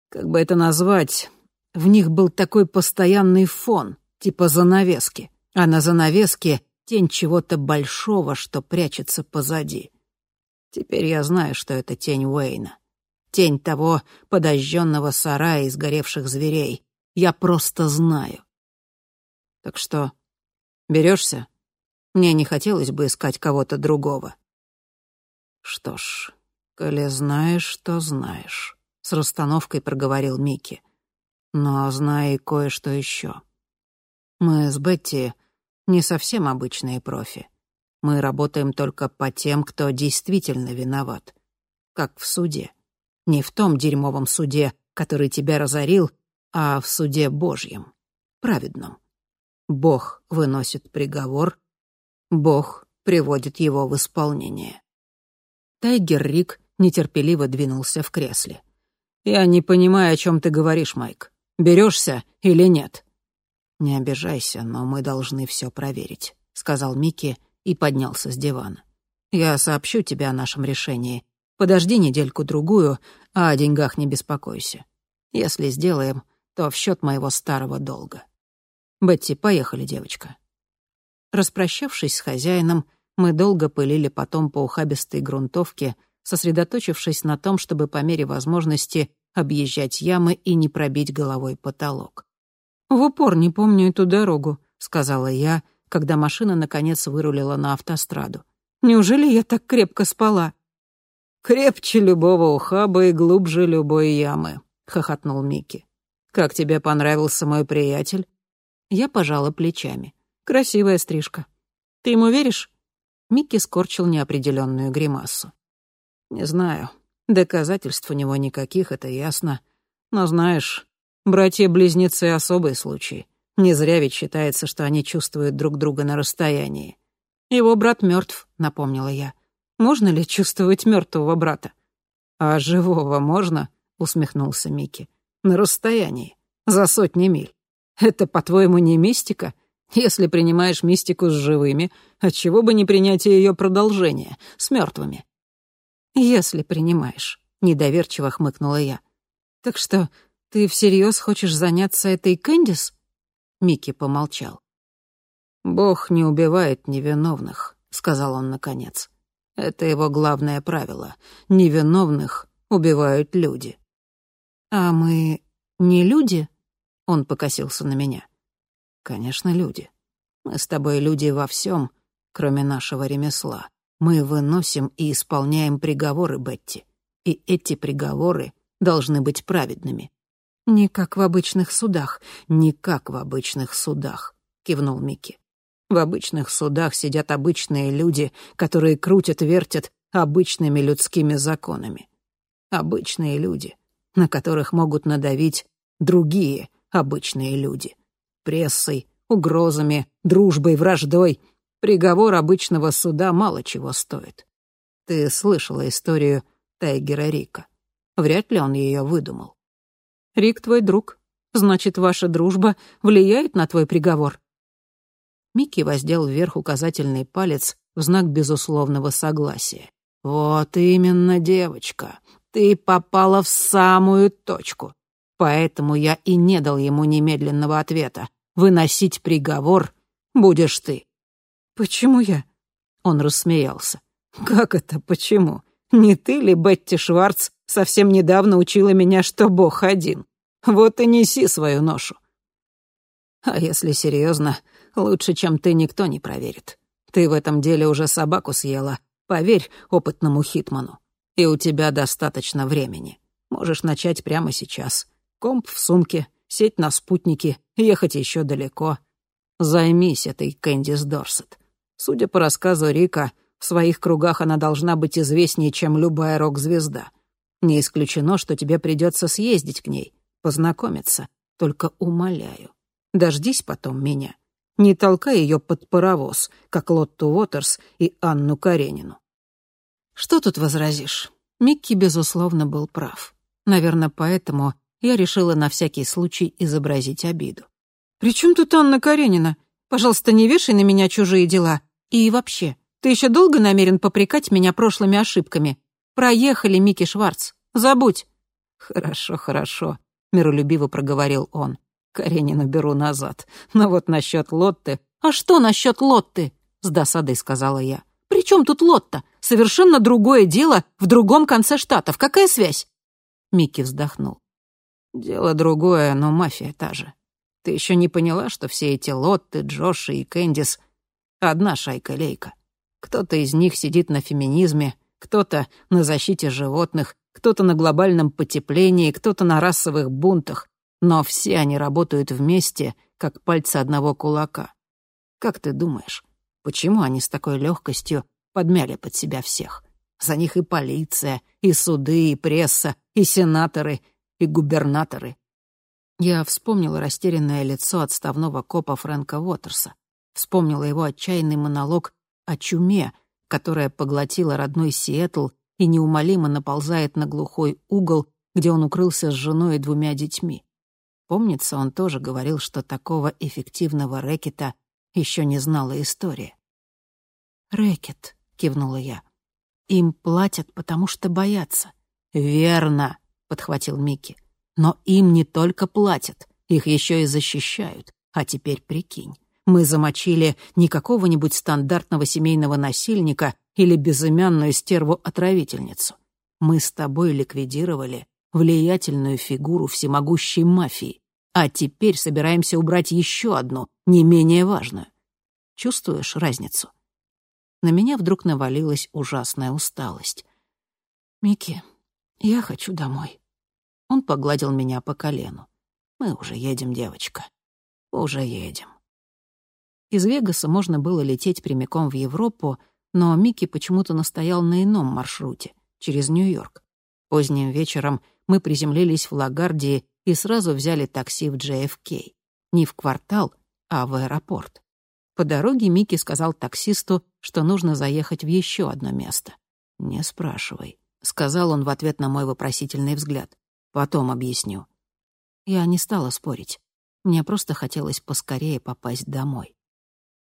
Как бы это назвать? В них был такой постоянный фон, типа занавески. А на занавеске тень чего-то большого, что прячется позади. Теперь я знаю, что это тень Уэйна. Тень того подожженного сарая и сгоревших зверей. Я просто знаю. Так что, берешься? Мне не хотелось бы искать кого-то другого. Что ж, коли знаешь, то знаешь, с расстановкой проговорил Микки. Но знай кое-что еще. Мы с Бетти не совсем обычные профи. Мы работаем только по тем, кто действительно виноват. Как в суде. Не в том дерьмовом суде, который тебя разорил, а в суде Божьем, праведном. Бог выносит приговор, Бог приводит его в исполнение. Тайгер Рик нетерпеливо двинулся в кресле. «Я не понимаю, о чем ты говоришь, Майк. Берешься или нет?» «Не обижайся, но мы должны все проверить», — сказал Микки и поднялся с дивана. «Я сообщу тебе о нашем решении. Подожди недельку-другую, а о деньгах не беспокойся. Если сделаем, то в счет моего старого долга. Бетти, поехали, девочка». Распрощавшись с хозяином, мы долго пылили потом по ухабистой грунтовке, сосредоточившись на том, чтобы по мере возможности объезжать ямы и не пробить головой потолок. «В упор не помню эту дорогу», — сказала я, когда машина наконец вырулила на автостраду. «Неужели я так крепко спала?» «Крепче любого ухаба и глубже любой ямы», — хохотнул Микки. «Как тебе понравился мой приятель?» Я пожала плечами. «Красивая стрижка. Ты ему веришь?» Микки скорчил неопределенную гримасу. «Не знаю. Доказательств у него никаких, это ясно. Но знаешь, Братья-близнецы — особый случай. Не зря ведь считается, что они чувствуют друг друга на расстоянии. Его брат мертв, напомнила я. Можно ли чувствовать мертвого брата? А живого можно? усмехнулся Микки. На расстоянии, за сотни миль. Это, по-твоему, не мистика? Если принимаешь мистику с живыми, отчего бы не принять ее продолжение, с мертвыми? Если принимаешь, недоверчиво хмыкнула я. Так что «Ты всерьез хочешь заняться этой Кэндис?» Микки помолчал. «Бог не убивает невиновных», — сказал он наконец. «Это его главное правило. Невиновных убивают люди». «А мы не люди?» — он покосился на меня. «Конечно, люди. Мы с тобой люди во всем, кроме нашего ремесла. Мы выносим и исполняем приговоры, Бетти. И эти приговоры должны быть праведными. «Не как в обычных судах, не как в обычных судах», — кивнул Микки. «В обычных судах сидят обычные люди, которые крутят-вертят обычными людскими законами. Обычные люди, на которых могут надавить другие обычные люди. Прессой, угрозами, дружбой, враждой. Приговор обычного суда мало чего стоит. Ты слышала историю Тайгера Рика. Вряд ли он ее выдумал. Рик твой друг. Значит, ваша дружба влияет на твой приговор». Микки воздел вверх указательный палец в знак безусловного согласия. «Вот именно, девочка, ты попала в самую точку. Поэтому я и не дал ему немедленного ответа. Выносить приговор будешь ты». «Почему я?» Он рассмеялся. «Как это почему? Не ты ли, Бетти Шварц, совсем недавно учила меня, что Бог один? Вот и неси свою ношу. А если серьезно, лучше, чем ты, никто не проверит. Ты в этом деле уже собаку съела, поверь опытному хитману. И у тебя достаточно времени. Можешь начать прямо сейчас. Комп в сумке, сеть на спутнике, ехать еще далеко. Займись этой Кэндис Дорсет. Судя по рассказу Рика, в своих кругах она должна быть известнее, чем любая рок-звезда. Не исключено, что тебе придется съездить к ней, познакомиться. Только умоляю, дождись потом меня. Не толкай ее под паровоз, как Лотту Уотерс и Анну Каренину. Что тут возразишь? Микки, безусловно, был прав. Наверное, поэтому я решила на всякий случай изобразить обиду. «При чем тут Анна Каренина? Пожалуйста, не вешай на меня чужие дела. И вообще, ты еще долго намерен попрекать меня прошлыми ошибками? Проехали, Микки Шварц. Забудь». «Хорошо, хорошо», — миролюбиво проговорил он. «Каренину беру назад. Но вот насчет Лотты...» «А что насчет Лотты?» — с досадой сказала я. «При чем тут Лотта? Совершенно другое дело в другом конце штатов. Какая связь?» Микки вздохнул. «Дело другое, но мафия та же. Ты еще не поняла, что все эти Лотты, Джоши и Кэндис — одна шайка-лейка. Кто-то из них сидит на феминизме, кто-то на защите животных, кто-то на глобальном потеплении, кто-то на расовых бунтах, но все они работают вместе, как пальцы одного кулака. Как ты думаешь, почему они с такой легкостью подмяли под себя всех? За них и полиция, и суды, и пресса, и сенаторы, и губернаторы. Я вспомнила растерянное лицо отставного копа Фрэнка Уотерса. Вспомнила его отчаянный монолог о чуме, которая поглотила родной Сиэтл и неумолимо наползает на глухой угол, где он укрылся с женой и двумя детьми. Помнится, он тоже говорил, что такого эффективного рэкета еще не знала история. «Рэкет», — кивнула я. «Им платят, потому что боятся». «Верно», — подхватил Микки. «Но им не только платят, их еще и защищают. А теперь прикинь, мы замочили не какого-нибудь стандартного семейного насильника или безымянную стерву-отравительницу. Мы с тобой ликвидировали влиятельную фигуру всемогущей мафии, а теперь собираемся убрать еще одну, не менее важную. Чувствуешь разницу? На меня вдруг навалилась ужасная усталость. «Микки, я хочу домой». Он погладил меня по колену. «Мы уже едем, девочка. Уже едем». Из Вегаса можно было лететь прямиком в Европу, но Микки почему-то настоял на ином маршруте, через Нью-Йорк. Поздним вечером мы приземлились в Лагардии и сразу взяли такси в JFK. Не в квартал, а в аэропорт. По дороге Микки сказал таксисту, что нужно заехать в еще одно место. «Не спрашивай», — сказал он в ответ на мой вопросительный взгляд. «Потом объясню». Я не стала спорить. Мне просто хотелось поскорее попасть домой.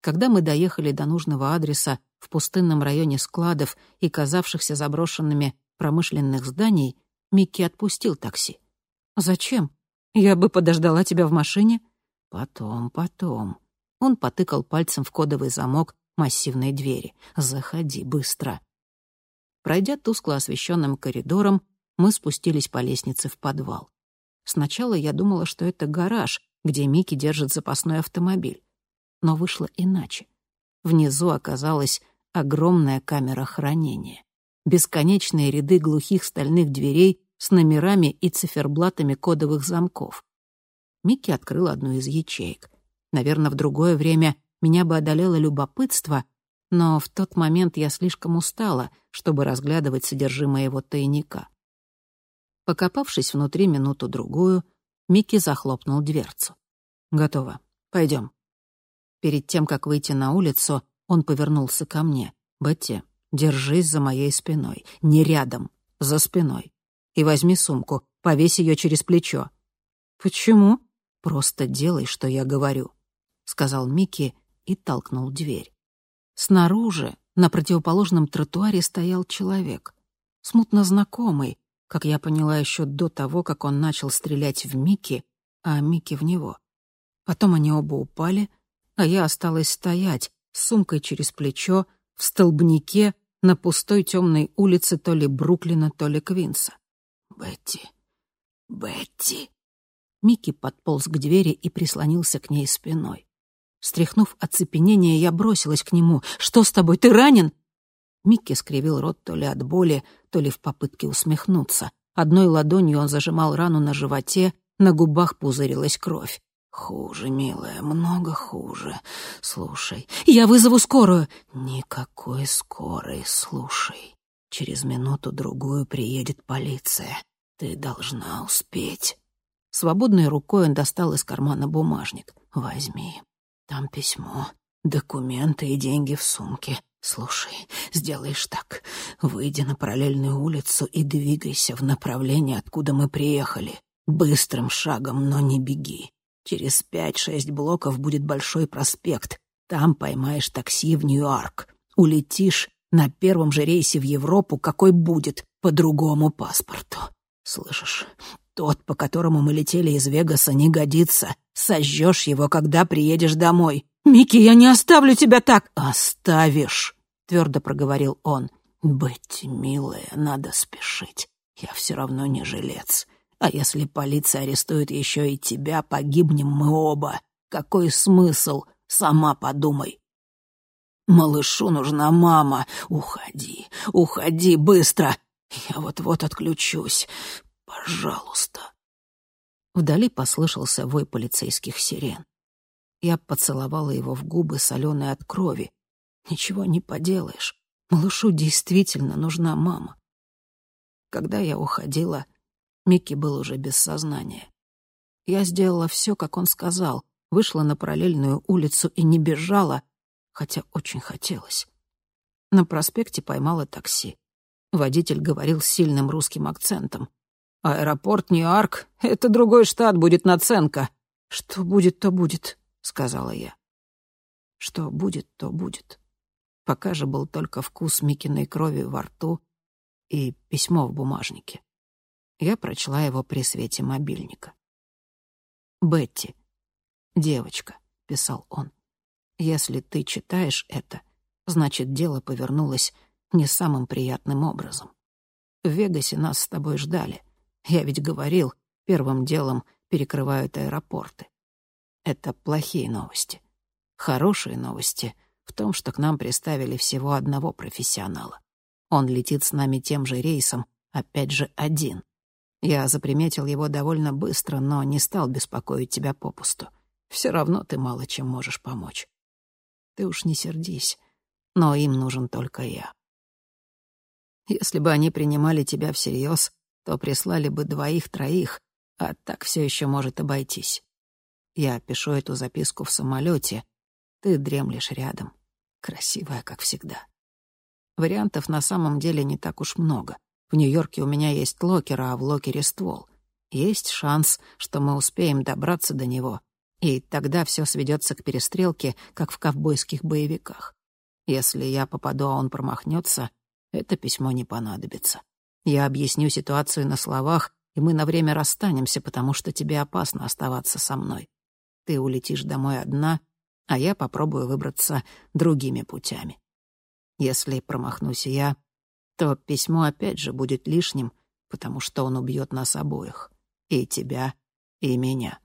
Когда мы доехали до нужного адреса в пустынном районе складов и казавшихся заброшенными промышленных зданий, Микки отпустил такси. «Зачем? Я бы подождала тебя в машине?» «Потом, потом». Он потыкал пальцем в кодовый замок массивной двери. «Заходи быстро». Пройдя тускло освещенным коридором, мы спустились по лестнице в подвал. Сначала я думала, что это гараж, где Микки держит запасной автомобиль но вышло иначе. Внизу оказалась огромная камера хранения. Бесконечные ряды глухих стальных дверей с номерами и циферблатами кодовых замков. Микки открыл одну из ячеек. Наверное, в другое время меня бы одолело любопытство, но в тот момент я слишком устала, чтобы разглядывать содержимое его тайника. Покопавшись внутри минуту-другую, Микки захлопнул дверцу. «Готово. Пойдем. Перед тем, как выйти на улицу, он повернулся ко мне. «Бетти, держись за моей спиной. Не рядом, за спиной. И возьми сумку, повесь ее через плечо». «Почему?» «Просто делай, что я говорю», — сказал Микки и толкнул дверь. Снаружи, на противоположном тротуаре, стоял человек. Смутно знакомый, как я поняла еще до того, как он начал стрелять в Микки, а Микки в него. Потом они оба упали — а я осталась стоять с сумкой через плечо в столбнике на пустой темной улице то ли Бруклина, то ли Квинса. «Бетти! Бетти!» Микки подполз к двери и прислонился к ней спиной. Стряхнув оцепенение, я бросилась к нему. «Что с тобой? Ты ранен?» Микки скривил рот то ли от боли, то ли в попытке усмехнуться. Одной ладонью он зажимал рану на животе, на губах пузырилась кровь. «Хуже, милая, много хуже. Слушай, я вызову скорую». «Никакой скорой, слушай. Через минуту-другую приедет полиция. Ты должна успеть». Свободной рукой он достал из кармана бумажник. «Возьми. Там письмо, документы и деньги в сумке. Слушай, сделаешь так. Выйди на параллельную улицу и двигайся в направлении, откуда мы приехали. Быстрым шагом, но не беги. Через пять-шесть блоков будет большой проспект. Там поймаешь такси в Нью-Йорк. Улетишь на первом же рейсе в Европу, какой будет, по другому паспорту. Слышишь, тот, по которому мы летели из Вегаса, не годится. Сожжешь его, когда приедешь домой. «Микки, я не оставлю тебя так!» «Оставишь!» — твердо проговорил он. «Бетти, милая, надо спешить. Я все равно не жилец. А если полиция арестует еще и тебя, погибнем мы оба. Какой смысл? Сама подумай». «Малышу нужна мама. Уходи, уходи быстро. Я вот-вот отключусь. Пожалуйста». Вдали послышался вой полицейских сирен. Я поцеловала его в губы, соленые от крови. Ничего не поделаешь. Малышу действительно нужна мама. Когда я уходила, Микки был уже без сознания. Я сделала все, как он сказал, вышла на параллельную улицу и не бежала, хотя очень хотелось. На проспекте поймала такси. Водитель говорил с сильным русским акцентом. «Аэропорт Нью-Арк — это другой штат, будет наценка». «Что будет, то будет», — сказала я. Что будет, то будет. Пока же был только вкус Микиной крови во рту и письмо в бумажнике. Я прочла его при свете мобильника. «Бетти, девочка», — писал он, — «если ты читаешь это, значит, дело повернулось не самым приятным образом. В Вегасе нас с тобой ждали. Я ведь говорил, первым делом перекрывают аэропорты. Это плохие новости. Хорошие новости в том, что к нам приставили всего одного профессионала. Он летит с нами тем же рейсом, опять же один. Я заприметил его довольно быстро, но не стал беспокоить тебя попусту. Все равно ты мало чем можешь помочь. Ты уж не сердись, но им нужен только я. Если бы они принимали тебя всерьез, то прислали бы двоих-троих, а так все еще может обойтись. Я пишу эту записку в самолете. Ты дремлешь рядом. Красивая, как всегда. Вариантов на самом деле не так уж много. В Нью-Йорке у меня есть локер, а в локере ствол. Есть шанс, что мы успеем добраться до него, и тогда все сведется к перестрелке, как в ковбойских боевиках. Если я попаду, а он промахнется, это письмо не понадобится. Я объясню ситуацию на словах, и мы на время расстанемся, потому что тебе опасно оставаться со мной. Ты улетишь домой одна, а я попробую выбраться другими путями. Если промахнусь я, то письмо опять же будет лишним, потому что он убьет нас обоих. И тебя, и меня.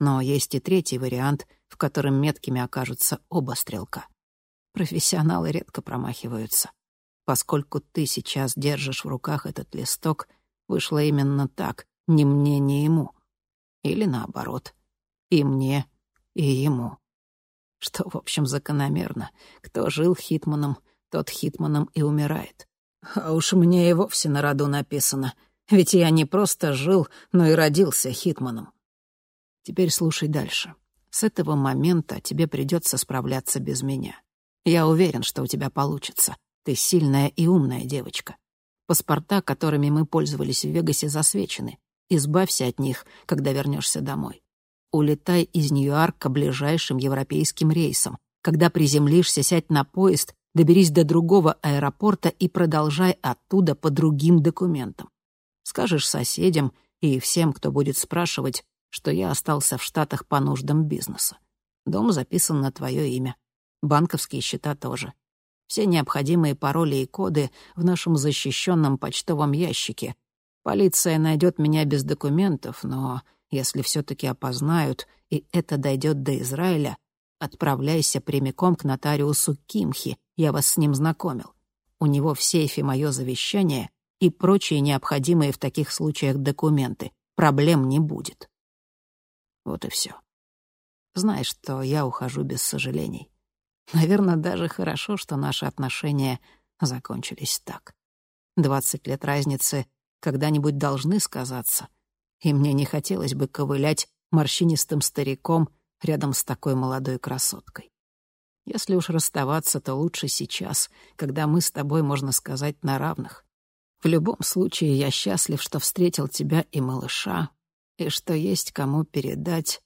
Но есть и третий вариант, в котором меткими окажутся оба стрелка. Профессионалы редко промахиваются. Поскольку ты сейчас держишь в руках этот листок, вышло именно так, ни мне, ни ему. Или наоборот. И мне, и ему. Что, в общем, закономерно. Кто жил Хитманом, тот Хитманом и умирает. А уж мне и вовсе на роду написано. Ведь я не просто жил, но и родился Хитманом. Теперь слушай дальше. С этого момента тебе придется справляться без меня. Я уверен, что у тебя получится. Ты сильная и умная девочка. Паспорта, которыми мы пользовались в Вегасе, засвечены. Избавься от них, когда вернешься домой. Улетай из Нью-Йорка ближайшим европейским рейсом. Когда приземлишься, сядь на поезд, доберись до другого аэропорта и продолжай оттуда по другим документам. Скажешь соседям и всем, кто будет спрашивать, что я остался в Штатах по нуждам бизнеса. Дом записан на твое имя. Банковские счета тоже. Все необходимые пароли и коды в нашем защищенном почтовом ящике. Полиция найдет меня без документов, но если все-таки опознают, и это дойдет до Израиля, отправляйся прямиком к нотариусу Кимхи, я вас с ним знакомил. У него в сейфе мое завещание и прочие необходимые в таких случаях документы. Проблем не будет. Вот и все. Знаешь, что я ухожу без сожалений. Наверное, даже хорошо, что наши отношения закончились так. Двадцать лет разницы когда-нибудь должны сказаться — и мне не хотелось бы ковылять морщинистым стариком рядом с такой молодой красоткой. Если уж расставаться, то лучше сейчас, когда мы с тобой, можно сказать, на равных. В любом случае, я счастлив, что встретил тебя и малыша, и что есть кому передать.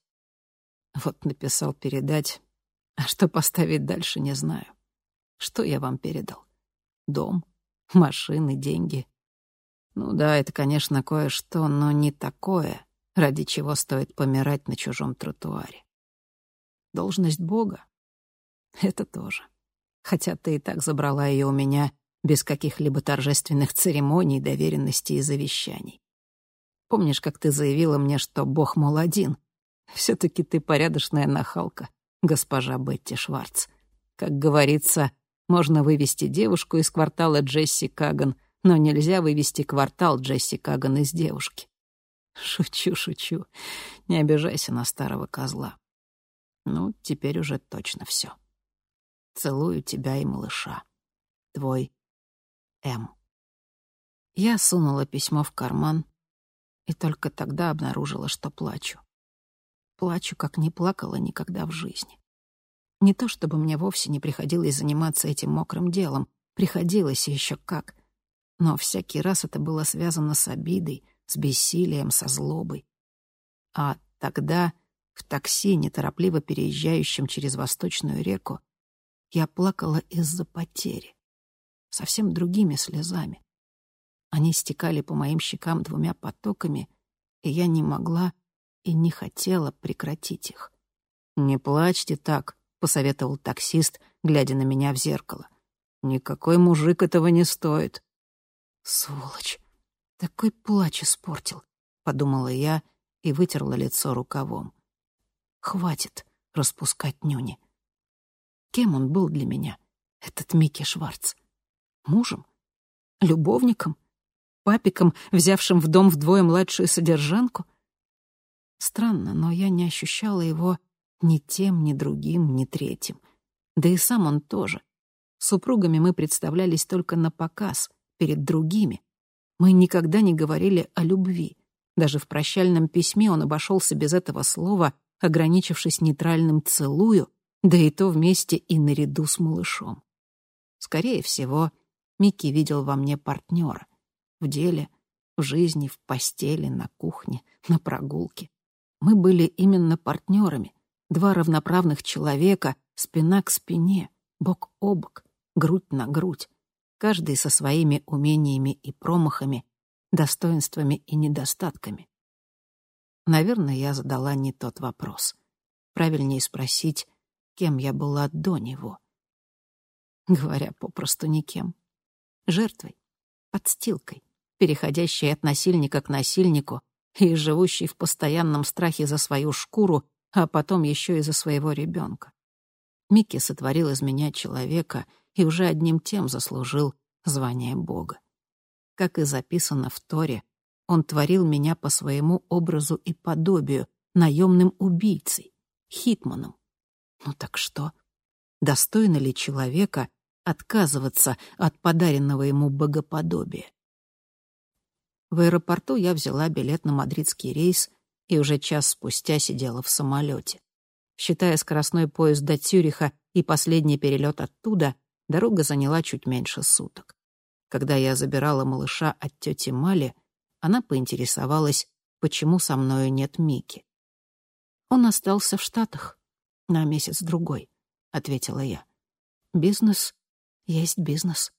Вот написал передать, а что поставить дальше, не знаю. Что я вам передал? Дом, машины, деньги. Ну да, это, конечно, кое-что, но не такое, ради чего стоит помирать на чужом тротуаре. Должность Бога — это тоже. Хотя ты и так забрала ее у меня без каких-либо торжественных церемоний, доверенностей и завещаний. Помнишь, как ты заявила мне, что Бог, мол, один? Все-таки ты порядочная нахалка, госпожа Бетти Шварц. Как говорится, можно вывести девушку из квартала Джесси Каган, но нельзя вывести квартал Джесси Каган из девушки. Шучу, шучу. Не обижайся на старого козла. Ну, теперь уже точно все. Целую тебя и малыша. Твой М. Я сунула письмо в карман и только тогда обнаружила, что плачу. Плачу, как не плакала никогда в жизни. Не то чтобы мне вовсе не приходилось заниматься этим мокрым делом, приходилось еще как. Но всякий раз это было связано с обидой, с бессилием, со злобой. А тогда, в такси, неторопливо переезжающем через Восточную реку, я плакала из-за потери совсем другими слезами. Они стекали по моим щекам двумя потоками, и я не могла и не хотела прекратить их. «Не плачьте так», — посоветовал таксист, глядя на меня в зеркало. «Никакой мужик этого не стоит». «Сволочь! Такой плач испортил», — подумала я и вытерла лицо рукавом. «Хватит распускать нюни». Кем он был для меня, этот Микки Шварц? Мужем? Любовником? Папиком, взявшим в дом вдвое младшую содержанку? Странно, но я не ощущала его ни тем, ни другим, ни третьим. Да и сам он тоже. Супругами мы представлялись только на показ, перед другими. Мы никогда не говорили о любви. Даже в прощальном письме он обошелся без этого слова, ограничившись нейтральным «целую», да и то вместе и наряду с малышом. Скорее всего, Микки видел во мне партнера. В деле, в жизни, в постели, на кухне, на прогулке. Мы были именно партнерами. Два равноправных человека, спина к спине, бок о бок, грудь на грудь. Каждый со своими умениями и промахами, достоинствами и недостатками. Наверное, я задала не тот вопрос. Правильнее спросить, кем я была до него. Говоря попросту никем жертвой, подстилкой, переходящей от насильника к насильнику и живущей в постоянном страхе за свою шкуру, а потом еще и за своего ребенка. Микки сотворил из меня человека и уже одним тем заслужил звание Бога. Как и записано в Торе, он творил меня по своему образу и подобию, наемным убийцей, хитманом. Ну так что? Достойно ли человека отказываться от подаренного ему богоподобия. В аэропорту я взяла билет на мадридский рейс и уже час спустя сидела в самолете. Считая скоростной поезд до Цюриха и последний перелет оттуда, дорога заняла чуть меньше суток. Когда я забирала малыша от тети Мали, она поинтересовалась, почему со мною нет Мики. «Он остался в Штатах на месяц-другой», — ответила я. «Бизнес есть бизнес.